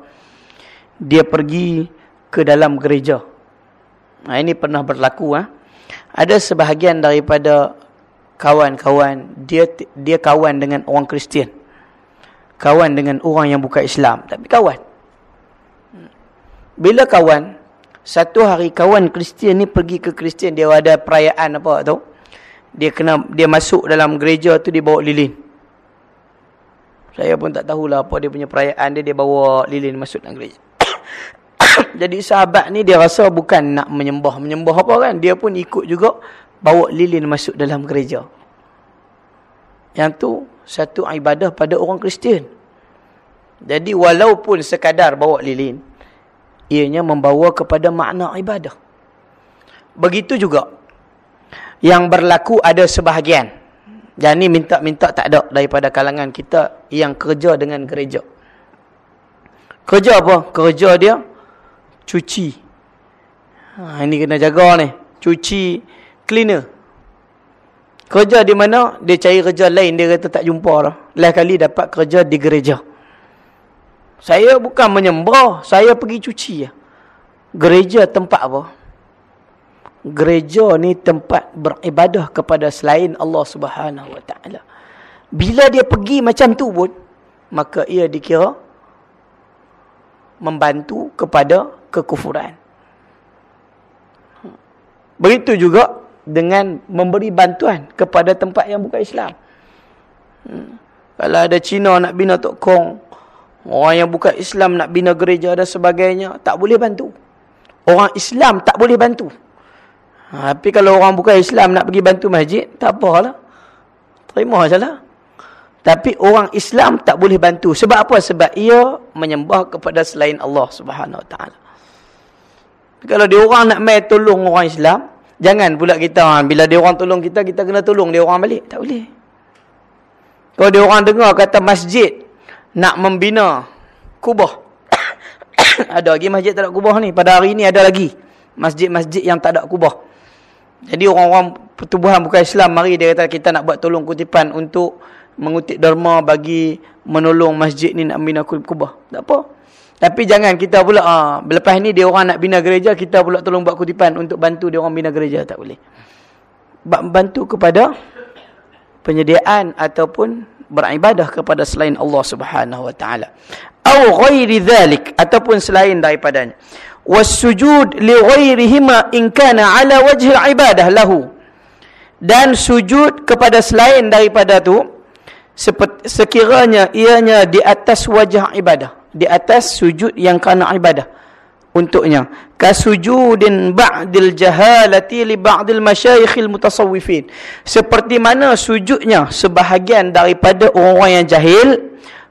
dia pergi ke dalam gereja. Nah, ini pernah berlaku. Ha? Ada sebahagian daripada kawan-kawan, dia dia kawan dengan orang Kristian. kawan dengan orang yang bukan Islam. Tapi kawan. Bila kawan, satu hari kawan Kristian ni pergi ke Kristian, dia ada perayaan apa tu. Dia kena dia masuk dalam gereja tu dia bawa lilin. Saya pun tak tahulah apa dia punya perayaan dia dia bawa lilin masuk dalam gereja. Jadi sahabat ni dia rasa bukan nak menyembah menyembah apa kan, dia pun ikut juga bawa lilin masuk dalam gereja. Yang tu satu ibadah pada orang Kristian. Jadi walaupun sekadar bawa lilin, ianya membawa kepada makna ibadah. Begitu juga yang berlaku ada sebahagian. Dan ni minta-minta tak ada daripada kalangan kita yang kerja dengan gereja. Kerja apa? Kerja dia cuci. Ha, ini kena jaga ni. Cuci cleaner. Kerja di mana? Dia cari kerja lain. Dia kata tak jumpa lah. Lain kali dapat kerja di gereja. Saya bukan menyembah. Saya pergi cuci. Gereja tempat apa? Gereja ni tempat beribadah kepada selain Allah subhanahu ta'ala. Bila dia pergi macam tu pun, maka ia dikira membantu kepada kekufuran. Begitu juga dengan memberi bantuan kepada tempat yang bukan Islam. Hmm. Kalau ada Cina nak bina Tok Kong, orang yang bukan Islam nak bina gereja dan sebagainya, tak boleh bantu. Orang Islam tak boleh bantu. Ha, tapi kalau orang bukan Islam nak pergi bantu masjid, tak apalah. Terima sajalah. Tapi orang Islam tak boleh bantu. Sebab apa? Sebab ia menyembah kepada selain Allah Subhanahu Wa Taala. Kalau dia orang nak mai tolong orang Islam, Jangan pula kita ha, bila dia orang tolong kita kita kena tolong dia orang balik. Tak boleh. Kalau dia orang dengar kata masjid nak membina kubah. ada lagi masjid tak ada kubah ni pada hari ni ada lagi masjid-masjid yang tak ada kubah. Jadi orang-orang pertubuhan bukan Islam mari dia kata kita nak buat tolong kutipan untuk mengutip derma bagi menolong masjid ni nak membina kubah. Tak apa. Tapi jangan kita pula ah lepas ni dia orang nak bina gereja kita pula tolong buat kutipan untuk bantu dia orang bina gereja tak boleh. Bantu kepada penyediaan ataupun beribadah kepada selain Allah Subhanahu wa taala. Au ghairi dhalik ataupun selain daripadanya. Wasujud li ghairihima in kana ala wajhi ibadah lahu. Dan sujud kepada selain daripada tu sekiranya ianya di atas wajah ibadah di atas sujud yang kerana ibadah untuknya. Kasujudin ba'dil jahalati li ba'dil masyayikhil mutasawwifin. Seperti mana sujudnya sebahagian daripada orang-orang yang jahil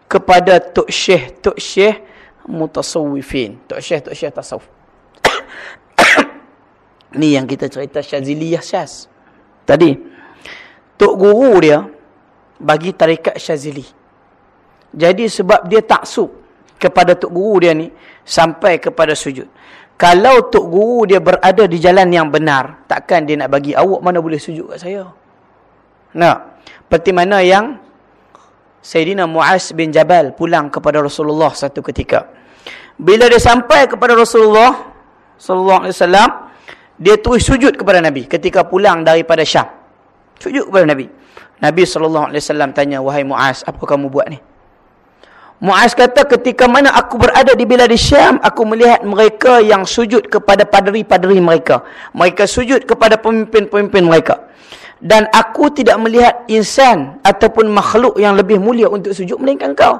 kepada tok syekh tok syekh mutasawwifin. Tok syekh tok syekh tasawuf. Ni yang kita cerita Syaziliyah Syaz. Tadi tok guru dia bagi tarikat Syazili. Jadi sebab dia taksub kepada tok guru dia ni sampai kepada sujud. Kalau tok guru dia berada di jalan yang benar, takkan dia nak bagi awak mana boleh sujud kat saya. Nah, seperti mana yang Sayyidina Muaz bin Jabal pulang kepada Rasulullah satu ketika. Bila dia sampai kepada Rasulullah sallallahu alaihi wasallam, dia terus sujud kepada Nabi ketika pulang daripada Syam. Sujud kepada Nabi. Nabi sallallahu alaihi wasallam tanya, "Wahai Muaz, apa kamu buat ni?" Muaz kata ketika mana aku berada di Bilad Syam, aku melihat mereka yang sujud kepada paderi-paderi mereka. Mereka sujud kepada pemimpin-pemimpin mereka. Dan aku tidak melihat insan ataupun makhluk yang lebih mulia untuk sujud melainkan kau.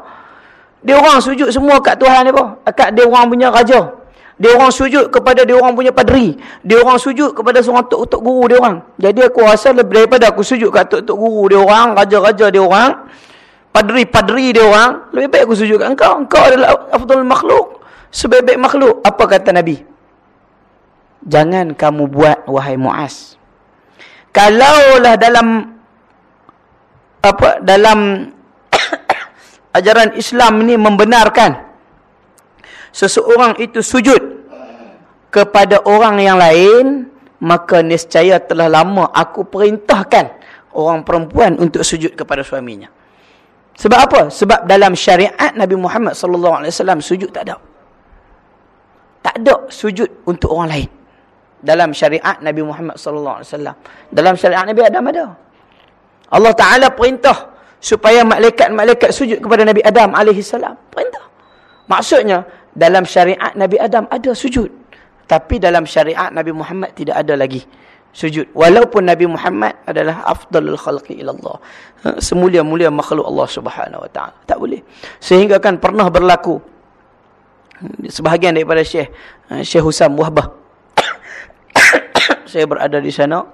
Dia orang sujud semua kat Tuhan ni apa? Kat dia orang punya raja. Dia orang sujud kepada dia orang punya paderi. Dia orang sujud kepada seorang tok-tok guru dia orang. Jadi aku rasa lebih daripada aku sujud kat tok-tok guru dia orang, raja-raja dia orang, padri-padri dia orang, lebih baik aku sujud kat engkau. Engkau adalah afdal makhluk. Sebaik-baik makhluk. Apa kata Nabi? Jangan kamu buat wahai Muaz. Kalaulah dalam apa dalam ajaran Islam ini membenarkan seseorang itu sujud kepada orang yang lain, maka niscaya telah lama aku perintahkan orang perempuan untuk sujud kepada suaminya. Sebab apa? Sebab dalam syariat Nabi Muhammad sallallahu alaihi wasallam sujud tak ada. Tak ada sujud untuk orang lain. Dalam syariat Nabi Muhammad sallallahu alaihi wasallam. Dalam syariat Nabi Adam ada. Allah Taala perintah supaya malaikat-malaikat sujud kepada Nabi Adam alaihi salam. Perintah. Maksudnya dalam syariat Nabi Adam ada sujud. Tapi dalam syariat Nabi Muhammad tidak ada lagi sujud. Walaupun Nabi Muhammad adalah afdalul khalqi ilallah. Ha, semulia-mulia makhluk Allah subhanahu wa ta'ala. Tak boleh. Sehingga kan pernah berlaku. Sebahagian daripada Syekh. Ha, Syekh Husam Wahbah. Saya berada di sana.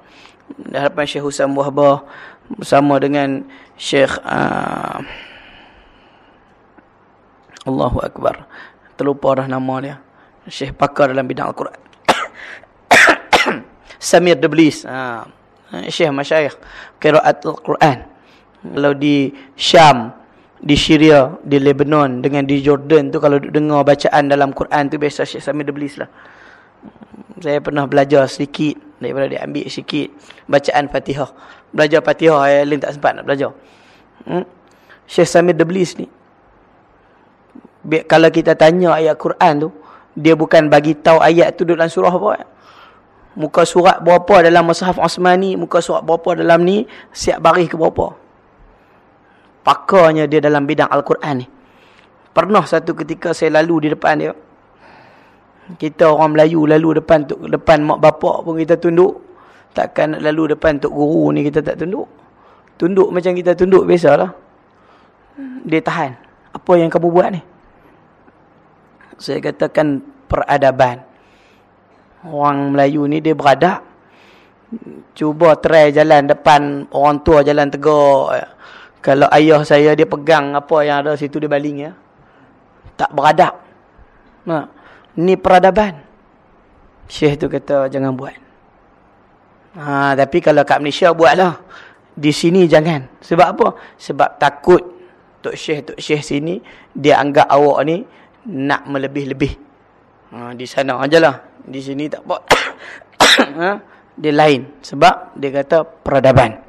Di hadapan Syekh Husam Wahbah. Bersama dengan Syekh... Uh, Allahu Akbar. Terlupa dah nama dia. Syekh pakar dalam bidang Al-Quran. Samir Deblis. Ha. Syekh Masyayikh. Kiraat Al-Quran. Kalau di Syam, di Syria, di Lebanon, dengan di Jordan tu kalau dengar bacaan dalam Quran tu biasa Syekh Samir Deblis lah. Saya pernah belajar sedikit daripada dia ambil sikit bacaan Fatihah. Belajar Fatihah ayat lain tak sempat nak belajar. Hmm? Syekh Samir Deblis ni kalau kita tanya ayat Quran tu, dia bukan bagi tahu ayat tu dalam surah apa. Muka surat berapa dalam Mushaf Osmani, muka surat berapa dalam ni, siap baris ke berapa. Pakarnya dia dalam bidang Al-Quran ni. Pernah satu ketika saya lalu di depan dia. Kita orang Melayu lalu depan depan mak bapak pun kita tunduk. Takkan nak lalu depan tok guru ni kita tak tunduk. Tunduk macam kita tunduk biasalah. Dia tahan. Apa yang kamu buat ni? saya katakan peradaban. Orang Melayu ni dia beradab. Cuba try jalan depan orang tua jalan tegak. Kalau ayah saya dia pegang apa yang ada situ dia baling ya. Tak beradab. Nah, ni peradaban. Syekh tu kata jangan buat. Ha, tapi kalau kat Malaysia buatlah. Di sini jangan. Sebab apa? Sebab takut Tok Syekh Tok Syekh sini dia anggap awak ni nak melebih-lebih. Ha, di sana ajalah. Di sini tak apa. ha, dia lain. Sebab dia kata peradaban.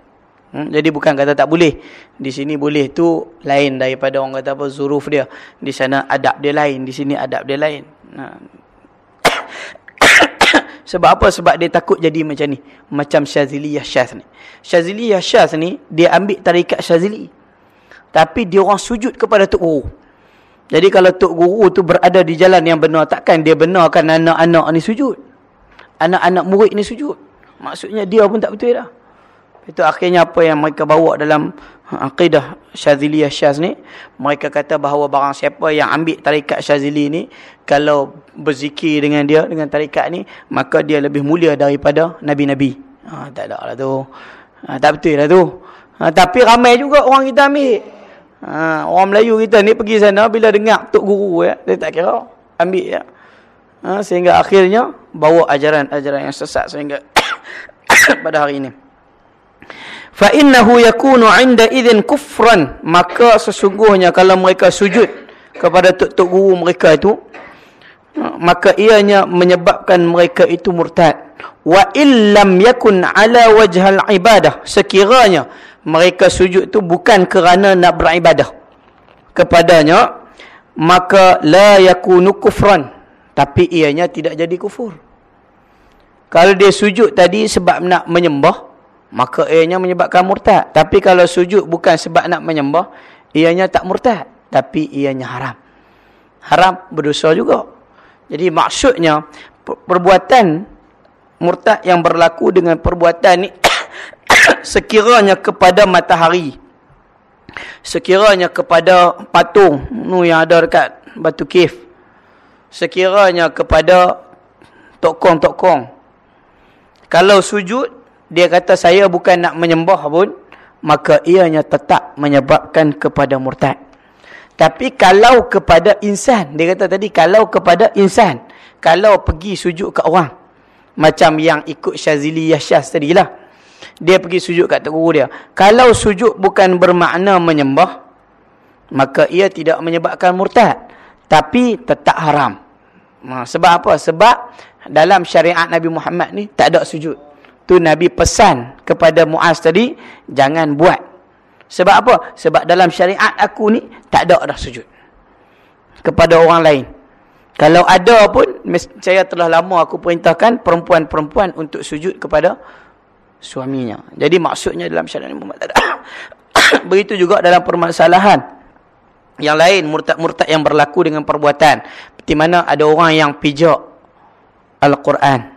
Hmm, jadi bukan kata tak boleh. Di sini boleh tu lain daripada orang kata apa zuruf dia. Di sana adab dia lain. Di sini adab dia lain. Ha. Sebab apa? Sebab dia takut jadi macam ni. Macam Syazili Yahsyaz ni. Syazili Yahsyaz ni, dia ambil tarikat Syazili. Tapi dia orang sujud kepada Tuk Guru. Jadi kalau tok guru tu berada di jalan yang benar, takkan dia benarkan anak-anak ni sujud. Anak-anak murid ni sujud. Maksudnya dia pun tak betul dah. Itu akhirnya apa yang mereka bawa dalam ha, akidah Syaziliyah Syaz ni. Mereka kata bahawa barang siapa yang ambil tarikat Syazili ni. Kalau berzikir dengan dia, dengan tarikat ni. Maka dia lebih mulia daripada Nabi-Nabi. Ha, tak ada lah tu. Ha, tak betul lah tu. Ha, tapi ramai juga orang kita ambil. Ha, orang Melayu kita ni pergi sana bila dengar tok guru ya, dia tak kira ambil ya. Ha, sehingga akhirnya bawa ajaran-ajaran yang sesat sehingga pada hari ini. Fa innahu yakunu 'inda idzin kufran, maka sesungguhnya kalau mereka sujud kepada tok-tok guru mereka itu maka ianya menyebabkan mereka itu murtad. Wa illam yakun 'ala wajhal ibadah, sekiranya mereka sujud tu bukan kerana nak beribadah. Kepadanya maka la yakunu kufran tapi ianya tidak jadi kufur. Kalau dia sujud tadi sebab nak menyembah maka ianya menyebabkan murtad. Tapi kalau sujud bukan sebab nak menyembah ianya tak murtad tapi ianya haram. Haram berdosa juga. Jadi maksudnya perbuatan murtad yang berlaku dengan perbuatan ni sekiranya kepada matahari. Sekiranya kepada patung. Nu yang ada dekat batu kif. Sekiranya kepada tokong-tokong. Kalau sujud dia kata saya bukan nak menyembah pun maka ianya tetap menyebabkan kepada murtad. Tapi kalau kepada insan dia kata tadi kalau kepada insan kalau pergi sujud ke orang macam yang ikut Syazili Yahsyaz tadilah dia pergi sujud kat guru dia. Kalau sujud bukan bermakna menyembah, maka ia tidak menyebabkan murtad. Tapi tetap haram. Ha, sebab apa? Sebab dalam syariat Nabi Muhammad ni tak ada sujud. Tu Nabi pesan kepada Muaz tadi, jangan buat. Sebab apa? Sebab dalam syariat aku ni tak ada dah sujud. Kepada orang lain. Kalau ada pun, saya telah lama aku perintahkan perempuan-perempuan untuk sujud kepada suaminya. Jadi maksudnya dalam syariat Muhammad tak ada. Begitu juga dalam permasalahan yang lain murtad-murtad yang berlaku dengan perbuatan. Seperti mana ada orang yang pijak Al-Quran.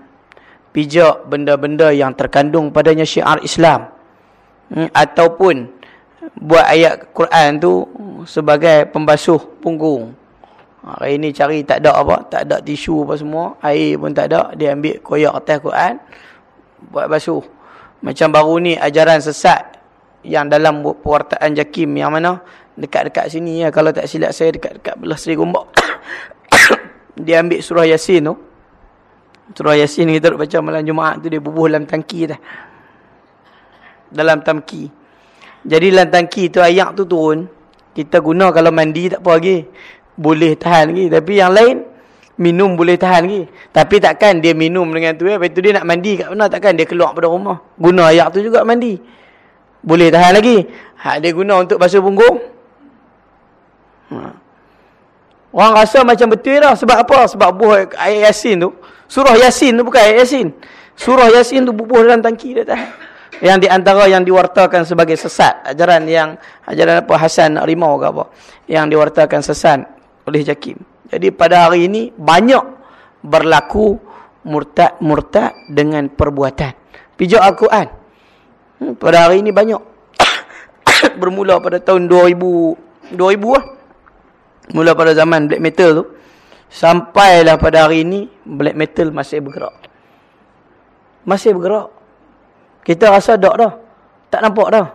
Pijak benda-benda yang terkandung padanya syiar Islam. Hmm, ataupun buat ayat Quran tu sebagai pembasuh punggung. Hari ni cari tak ada apa, tak ada tisu apa semua, air pun tak ada, dia ambil koyak atas Quran buat basuh. Macam baru ni ajaran sesat yang dalam pewartaan Jakim yang mana dekat-dekat sini ya kalau tak silap saya dekat-dekat belah Seri Gombak. Dia ambil surah Yasin tu. Surah Yasin kita baca malam Jumaat tu dia bubuh dalam tangki dah. Dalam tangki. Jadi dalam tangki tu ayat tu turun. Kita guna kalau mandi tak apa lagi. Boleh tahan lagi. Tapi yang lain minum boleh tahan lagi tapi takkan dia minum dengan tu ya lepas tu dia nak mandi kat mana takkan dia keluar pada rumah guna ayat tu juga mandi boleh tahan lagi hak dia guna untuk basuh punggung Ha. Orang rasa macam betul lah. Sebab apa? Sebab buah ayat Yasin tu. Surah Yasin tu bukan ayat Yasin. Surah Yasin tu bubuh dalam tangki dia tak. Yang di antara yang diwartakan sebagai sesat. Ajaran yang, ajaran apa, Hasan Rimau ke apa. Yang diwartakan sesat oleh Jakim. Jadi pada hari ini, banyak berlaku murtad-murtad dengan perbuatan. Pijak Al-Quran. Hmm, pada hari ini banyak. Bermula pada tahun 2000, 2000 lah. Mula pada zaman black metal tu. Sampailah pada hari ini, black metal masih bergerak. Masih bergerak. Kita rasa tak dah. Tak nampak dah.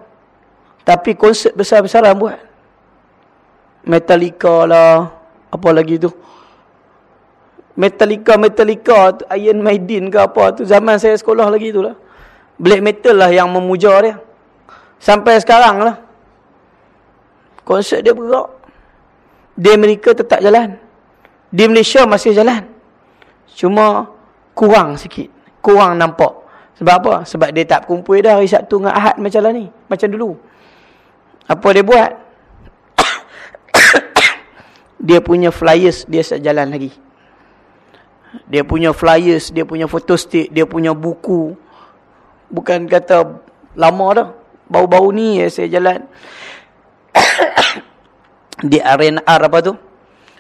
Tapi konsep besar-besaran buat. Metallica lah. Apa lagi tu. Metallica, Metallica tu. Iron Maiden ke apa tu. Zaman saya sekolah lagi tu lah. Black metal lah yang memuja dia. Sampai sekarang lah. Konsep dia bergerak. Di Amerika tetap jalan. Di Malaysia masih jalan. Cuma kurang sikit. Kurang nampak. Sebab apa? Sebab dia tak kumpul dah hari Sabtu dengan Ahad macam lah ni. Macam dulu. Apa dia buat? Dia punya flyers dia tak jalan lagi. Dia punya flyers, dia punya fotostick, dia punya buku. Bukan kata lama dah. Bau-bau ni saya jalan di arena R apa tu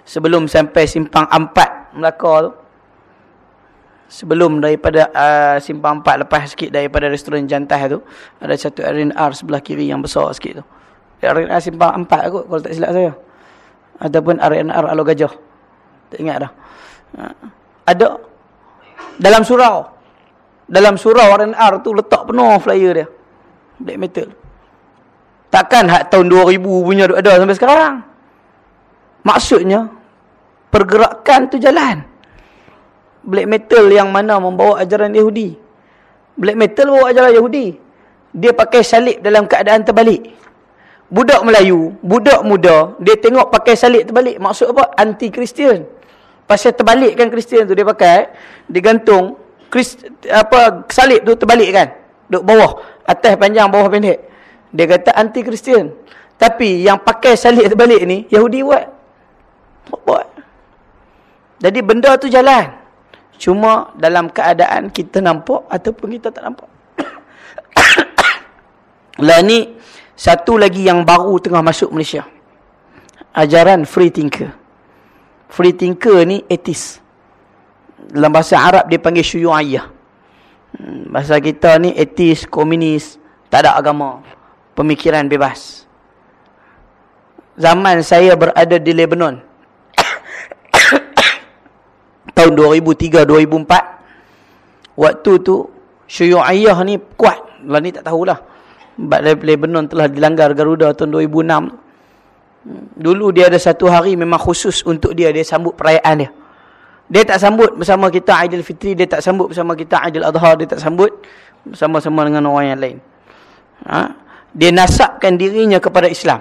sebelum sampai simpang empat Melaka tu sebelum daripada uh, simpang empat lepas sikit daripada restoran jantai tu ada satu arena R sebelah kiri yang besar sikit tu arena R simpang empat aku kalau tak silap saya ataupun arena R Alo Gajah tak ingat dah uh, ada dalam surau dalam surau arena R tu letak penuh flyer dia black metal Takkan hak tahun 2000 punya ada sampai sekarang. Maksudnya, pergerakan tu jalan. Black metal yang mana membawa ajaran Yahudi. Black metal bawa ajaran Yahudi. Dia pakai salib dalam keadaan terbalik. Budak Melayu, budak muda, dia tengok pakai salib terbalik. Maksud apa? Anti-Kristian. Pasal terbalikkan Kristian tu dia pakai, dia gantung Christ, apa salib tu terbalik kan? Duk bawah, atas panjang, bawah pendek. Dia kata anti Kristian. Tapi yang pakai salib terbalik ni Yahudi buat. Buat. Jadi benda tu jalan. Cuma dalam keadaan kita nampak ataupun kita tak nampak. lah ni satu lagi yang baru tengah masuk Malaysia. Ajaran free thinker. Free thinker ni etis. Dalam bahasa Arab dia panggil syuyu'ayyah. Hmm, bahasa kita ni etis, komunis, tak ada agama pemikiran bebas. Zaman saya berada di Lebanon. tahun 2003-2004. Waktu tu, Syuyu'ayyah ni kuat. Lah ni tak tahulah. Sebab Lebanon telah dilanggar Garuda tahun 2006. Dulu dia ada satu hari memang khusus untuk dia. Dia sambut perayaan dia. Dia tak sambut bersama kita Aidil Fitri. Dia tak sambut bersama kita Aidil Adha. Dia tak sambut bersama-sama dengan orang yang lain. Ha? dia nasabkan dirinya kepada Islam.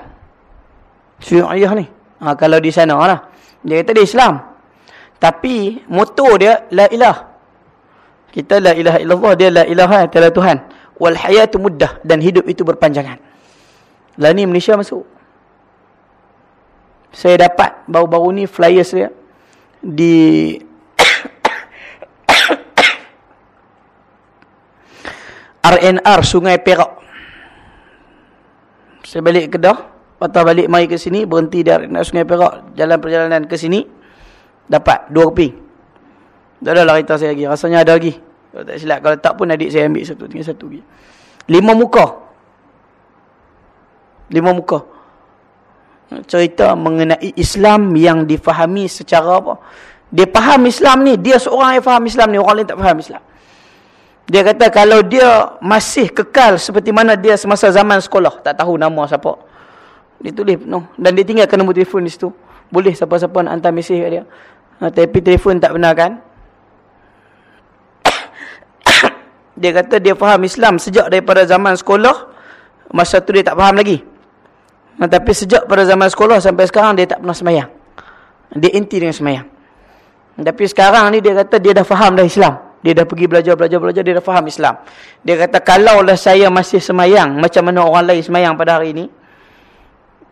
Syu'iyah ni. Ha, kalau di sana lah. Dia kata dia Islam. Tapi moto dia la ilah. Kita la ilaha illallah dia la ilaha tiada Tuhan. Wal hayatu muddah dan hidup itu berpanjangan. Lah ni Malaysia masuk. Saya dapat baru-baru ni flyers dia di RNR Sungai Perak Saya balik ke Kedah. Patah balik mari ke sini. Berhenti dari nak Sungai Perak. Jalan perjalanan ke sini. Dapat dua keping. Tak ada lah kereta saya lagi. Rasanya ada lagi. Kalau tak silap. Kalau tak pun adik saya ambil satu. Tinggal satu lagi. Lima muka. Lima muka. Cerita mengenai Islam yang difahami secara apa. Dia faham Islam ni. Dia seorang yang faham Islam ni. Orang lain tak faham Islam. Dia kata kalau dia masih kekal seperti mana dia semasa zaman sekolah. Tak tahu nama siapa. Dia tulis no. Dan dia tinggalkan nombor telefon di situ. Boleh siapa-siapa nak hantar mesej kat dia. Ha, tapi telefon tak benar kan. Dia kata dia faham Islam sejak daripada zaman sekolah. Masa tu dia tak faham lagi. Ha, tapi sejak pada zaman sekolah sampai sekarang dia tak pernah semayang. Dia inti dengan semayang. Tapi sekarang ni dia kata dia dah faham dah Islam. Dia dah pergi belajar, belajar, belajar. Dia dah faham Islam. Dia kata, kalaulah saya masih semayang. Macam mana orang lain semayang pada hari ini.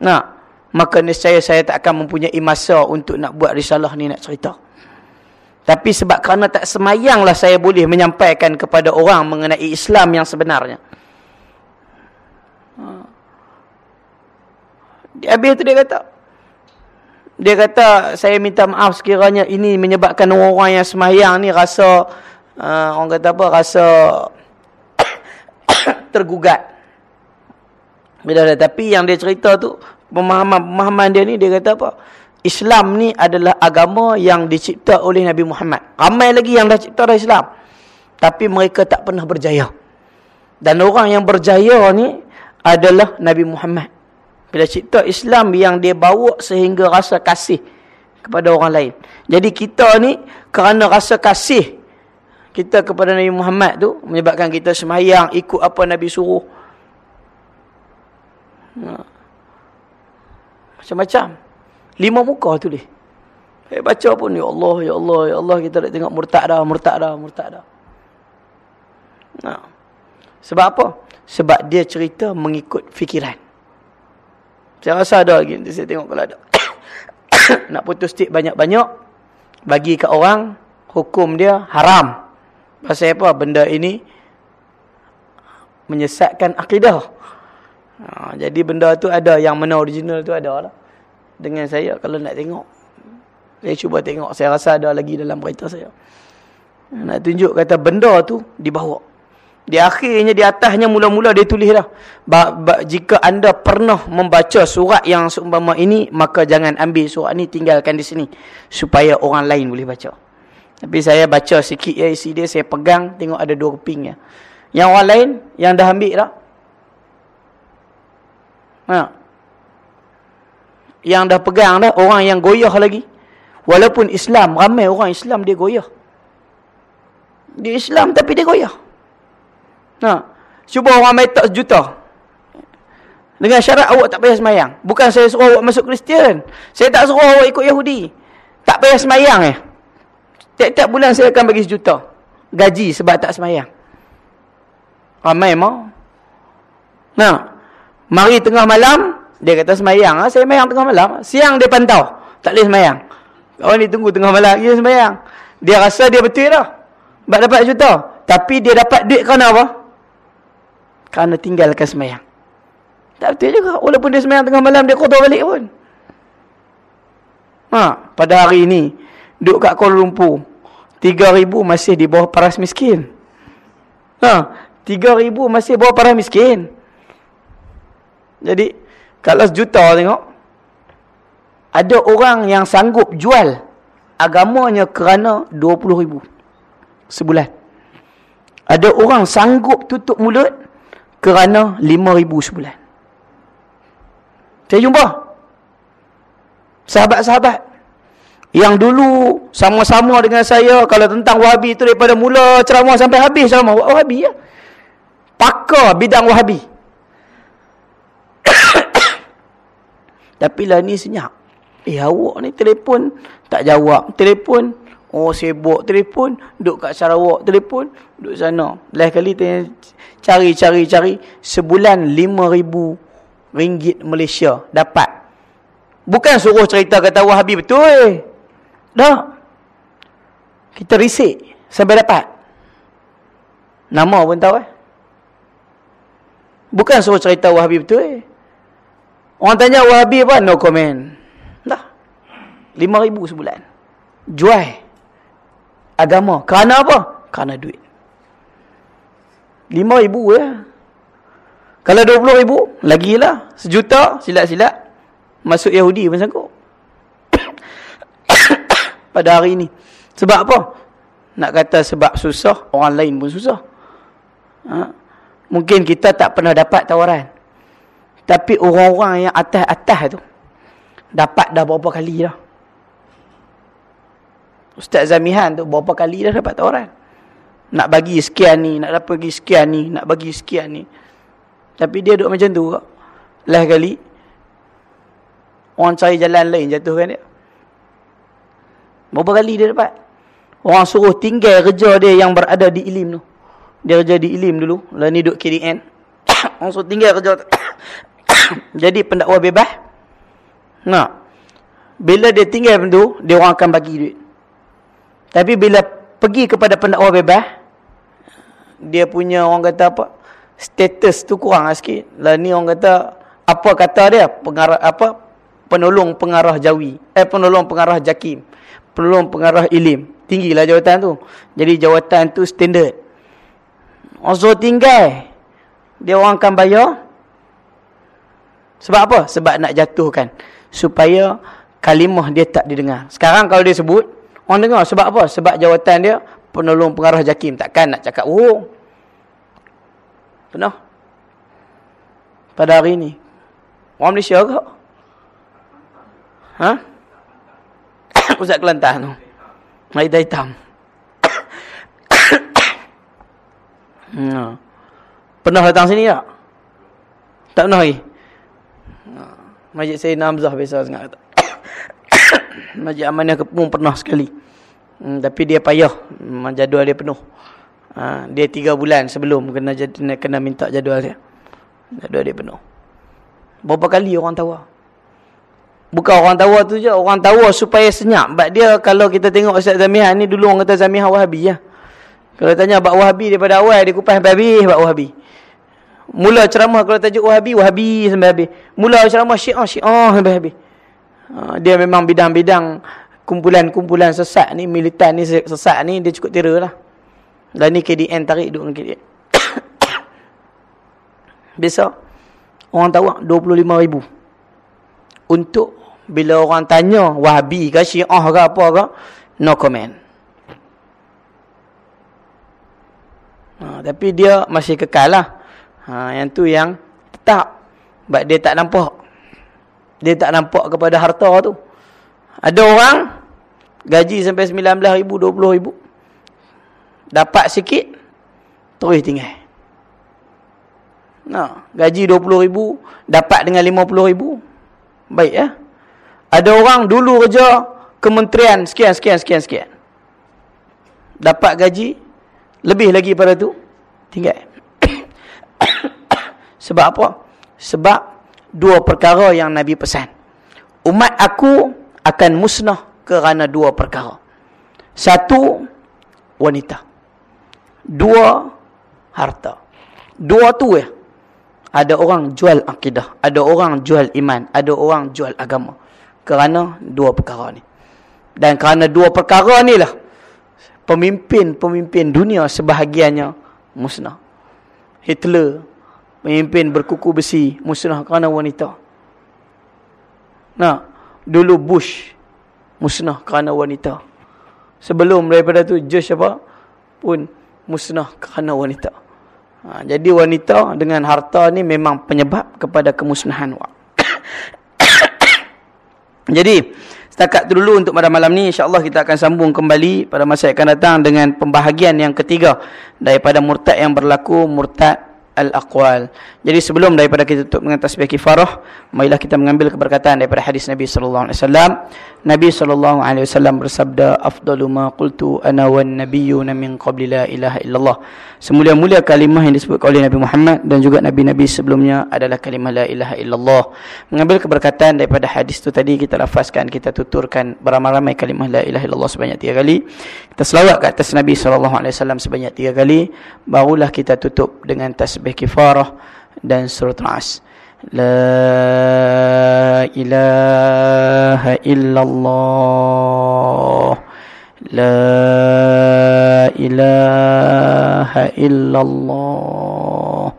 Nah, maka niscaya saya tak akan mempunyai masa untuk nak buat risalah ni nak cerita. Tapi sebab kerana tak semayanglah saya boleh menyampaikan kepada orang mengenai Islam yang sebenarnya. Ha. Habis tu dia kata. Dia kata, saya minta maaf sekiranya ini menyebabkan orang-orang yang semayang ni rasa uh, orang kata apa rasa tergugat bila ada tapi yang dia cerita tu pemahaman pemahaman dia ni dia kata apa Islam ni adalah agama yang dicipta oleh Nabi Muhammad ramai lagi yang dah cipta dah Islam tapi mereka tak pernah berjaya dan orang yang berjaya ni adalah Nabi Muhammad bila cipta Islam yang dia bawa sehingga rasa kasih kepada orang lain jadi kita ni kerana rasa kasih kita kepada Nabi Muhammad tu menyebabkan kita semayang ikut apa Nabi suruh. Ha. Macam-macam. Lima muka tu dia. Eh baca pun ya Allah ya Allah ya Allah kita nak tengok murtad dah murtad dah murtad dah. Ha. Sebab apa? Sebab dia cerita mengikut fikiran. Saya rasa ada lagi nanti saya tengok kalau ada. nak putus tik banyak-banyak bagi ke orang hukum dia haram. Pasal apa? Benda ini menyesatkan akidah. Ha, jadi benda tu ada yang mana original tu ada lah. Dengan saya kalau nak tengok. Saya cuba tengok. Saya rasa ada lagi dalam berita saya. Nak tunjuk kata benda tu dibawa. Di akhirnya di atasnya mula-mula dia tulis dah. Ba ba jika anda pernah membaca surat yang seumpama ini. Maka jangan ambil surat ni tinggalkan di sini. Supaya orang lain boleh baca. Tapi saya baca sikit ya isi dia, saya pegang, tengok ada dua keping ya. Yang orang lain, yang dah ambil dah. Ha. Yang dah pegang dah, orang yang goyah lagi. Walaupun Islam, ramai orang Islam dia goyah. Dia Islam tapi dia goyah. Ha. Cuba orang main tak sejuta. Dengan syarat awak tak payah semayang. Bukan saya suruh awak masuk Kristian. Saya tak suruh awak ikut Yahudi. Tak payah semayang eh. Tiap-tiap bulan saya akan bagi sejuta. Gaji sebab tak semayang. Ramai mau. Nah. Mari tengah malam. Dia kata semayang. Ha? Saya semayang tengah malam. Siang dia pantau. Tak boleh semayang. Orang ni tunggu tengah malam. Dia semayang. Dia rasa dia betul dah. Sebab dapat sejuta. Tapi dia dapat duit kerana apa? Kerana tinggalkan semayang. Tak betul juga. Walaupun dia semayang tengah malam. Dia kotor balik pun. Ha, pada hari ini duduk kat Kuala Lumpur. 3000 masih di bawah paras miskin. Ha, 3000 masih bawah paras miskin. Jadi kalau sejuta tengok ada orang yang sanggup jual agamanya kerana 20000 sebulan. Ada orang sanggup tutup mulut kerana 5000 sebulan. Saya jumpa sahabat-sahabat yang dulu sama-sama dengan saya kalau tentang Wahabi itu daripada mula ceramah sampai habis ceramah Wahabi ya. Pakar bidang Wahabi. Tapi lah ni senyap. Eh awak ni telefon tak jawab. Telefon oh sibuk telefon, duduk kat Sarawak telefon, duduk sana. Lain kali tanya cari-cari cari sebulan 5000 ringgit Malaysia dapat. Bukan suruh cerita kata Wahabi betul. Dah. Kita risik sampai dapat. Nama pun tahu eh. Bukan suruh cerita Wahabi betul eh. Orang tanya Wahabi apa? No comment. Dah. Lima ribu sebulan. Jual. Agama. Kerana apa? Kerana duit. Lima ribu ya. Kalau dua puluh ribu, lagilah. Sejuta, silat-silat. Masuk Yahudi pun sanggup. Pada hari ini. Sebab apa? Nak kata sebab susah, orang lain pun susah. Ha? Mungkin kita tak pernah dapat tawaran. Tapi orang-orang yang atas-atas tu dapat dah berapa kali dah. Ustaz Zamihan tu berapa kali dah dapat tawaran. Nak bagi sekian ni, nak dapat bagi sekian ni, nak bagi sekian ni. Tapi dia duduk macam tu. Lah kali orang cari jalan lain jatuhkan dia. Berapa kali dia dapat? Orang suruh tinggal kerja dia yang berada di ilim tu. Dia kerja di ilim dulu. Lah ni duduk KDN. orang suruh tinggal kerja tu. Jadi pendakwa bebas. Nah. Bila dia tinggal tu, dia orang akan bagi duit. Tapi bila pergi kepada pendakwa bebas, dia punya orang kata apa? Status tu kurang lah sikit. Lah ni orang kata, apa kata dia? Pengarah apa? Penolong pengarah jawi. Eh, penolong pengarah jakim. Penolong pengarah ilim. Tinggilah jawatan tu. Jadi jawatan tu standard. Orang tinggal. Dia orang akan bayar. Sebab apa? Sebab nak jatuhkan. Supaya kalimah dia tak didengar. Sekarang kalau dia sebut, orang dengar. Sebab apa? Sebab jawatan dia penolong pengarah jakim. Takkan nak cakap, oh. Pernah? Pada hari ini. Orang Malaysia ke? Ha? Ustaz Kelantan tu. Maida hitam. Hmm. Pernah datang sini tak? Tak pernah lagi? Majid Sayyidina Hamzah biasa sangat kata. Majid Amanah Kepung pernah sekali. Hmm, tapi dia payah. Hmm, jadual dia penuh. Ha, dia tiga bulan sebelum kena kena minta jadual dia. Jadual dia penuh. Berapa kali orang tahu? Bukan orang tahu tu je. Orang tahu supaya senyap. Sebab dia kalau kita tengok Ustaz Zamihan ni dulu orang kata Zamihan Wahabi ya. Kalau tanya Bak Wahabi daripada awal dia kupas habis Bak Wahabi. Mula ceramah kalau tajuk Wahabi, Wahabi sampai habis. Mula ceramah Syiah, Syiah sampai habis. Ha, dia memang bidang-bidang kumpulan-kumpulan sesat ni, militan ni sesat ni, dia cukup tira lah. Dan ni KDN tarik duduk dengan KDN. Biasa, orang tahu 25 ribu. Untuk bila orang tanya Wahabi ke Syiah ke apa ke, no comment. Ha, tapi dia masih kekal lah. Ha, yang tu yang tetap. Sebab dia tak nampak. Dia tak nampak kepada harta tu. Ada orang gaji sampai RM19,000, RM20,000. Dapat sikit, terus tinggal. Nah, gaji RM20,000, dapat dengan RM50,000. Baik ya. Ada orang dulu kerja kementerian sekian, sekian, sekian, sekian. Dapat gaji, lebih lagi pada tu, tinggal. Sebab apa? Sebab dua perkara yang Nabi pesan. Umat aku akan musnah kerana dua perkara. Satu, wanita. Dua, harta. Dua tu ya. Ada orang jual akidah. Ada orang jual iman. Ada orang jual agama. Kerana dua perkara ni. Dan kerana dua perkara ni lah. Pemimpin-pemimpin dunia sebahagiannya musnah. Hitler, pemimpin berkuku besi, musnah kerana wanita. Nah, dulu Bush, musnah kerana wanita. Sebelum daripada tu, Josh apa? Pun musnah kerana wanita. Ha, jadi wanita dengan harta ni memang penyebab kepada kemusnahan. jadi, setakat tu dulu untuk pada malam ni insya-Allah kita akan sambung kembali pada masa yang akan datang dengan pembahagian yang ketiga daripada murtad yang berlaku murtad al-aqwal. Jadi sebelum daripada kita tutup dengan tasbih kifarah, marilah kita mengambil keberkatan daripada hadis Nabi sallallahu alaihi wasallam. Nabi sallallahu alaihi wasallam bersabda, "Afdalu ma qultu ana wan nabiyyun min qabli la ilaha illallah." Semulia-mulia kalimah yang disebut oleh Nabi Muhammad dan juga nabi-nabi sebelumnya adalah kalimah la ilaha illallah. Mengambil keberkatan daripada hadis itu tadi kita lafazkan, kita tuturkan beramai-ramai kalimah la ilaha illallah sebanyak tiga kali. Kita selawat ke atas Nabi sallallahu alaihi wasallam sebanyak tiga kali, barulah kita tutup dengan tasbih tasbih kifarah dan surat Nas. لا إله إلا الله لا إله إلا الله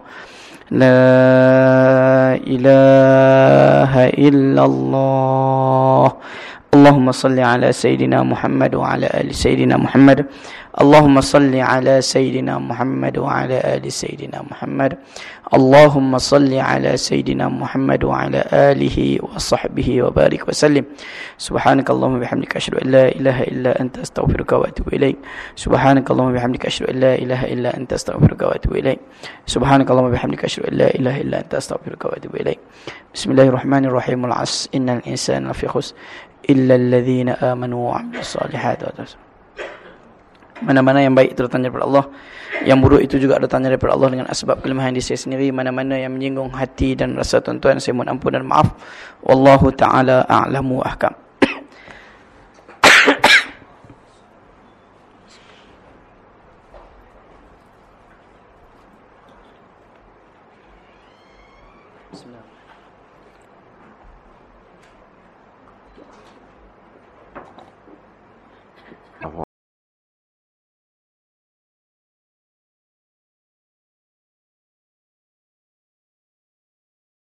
لا إله إلا الله اللهم صل على سيدنا محمد وعلى آل سيدنا محمد اللهم صل على سيدنا محمد وعلى آل سيدنا محمد اللهم صل على سيدنا محمد وعلى آله وصحبه وبارك وسلم سبحانك اللهم وبحمدك أشهد أن لا إله إلا أنت أستغفرك وأتوب إليك سبحانك اللهم وبحمدك أشهد أن لا إله إلا أنت أستغفرك وأتوب إليك سبحانك اللهم وبحمدك أشهد أن لا إله إلا أنت أستغفرك وأتوب إليك بسم الله الرحمن الرحيم العصر إن الإنسان لفي خسر illa alladhina amanu wa salihat mana-mana yang baik itu datang daripada Allah yang buruk itu juga datang daripada Allah dengan sebab kelemahan diri saya sendiri. Mana-mana yang menyinggung hati dan rasa tuan-tuan saya mohon ampun dan maaf. Wallahu taala a'lamu ahkam.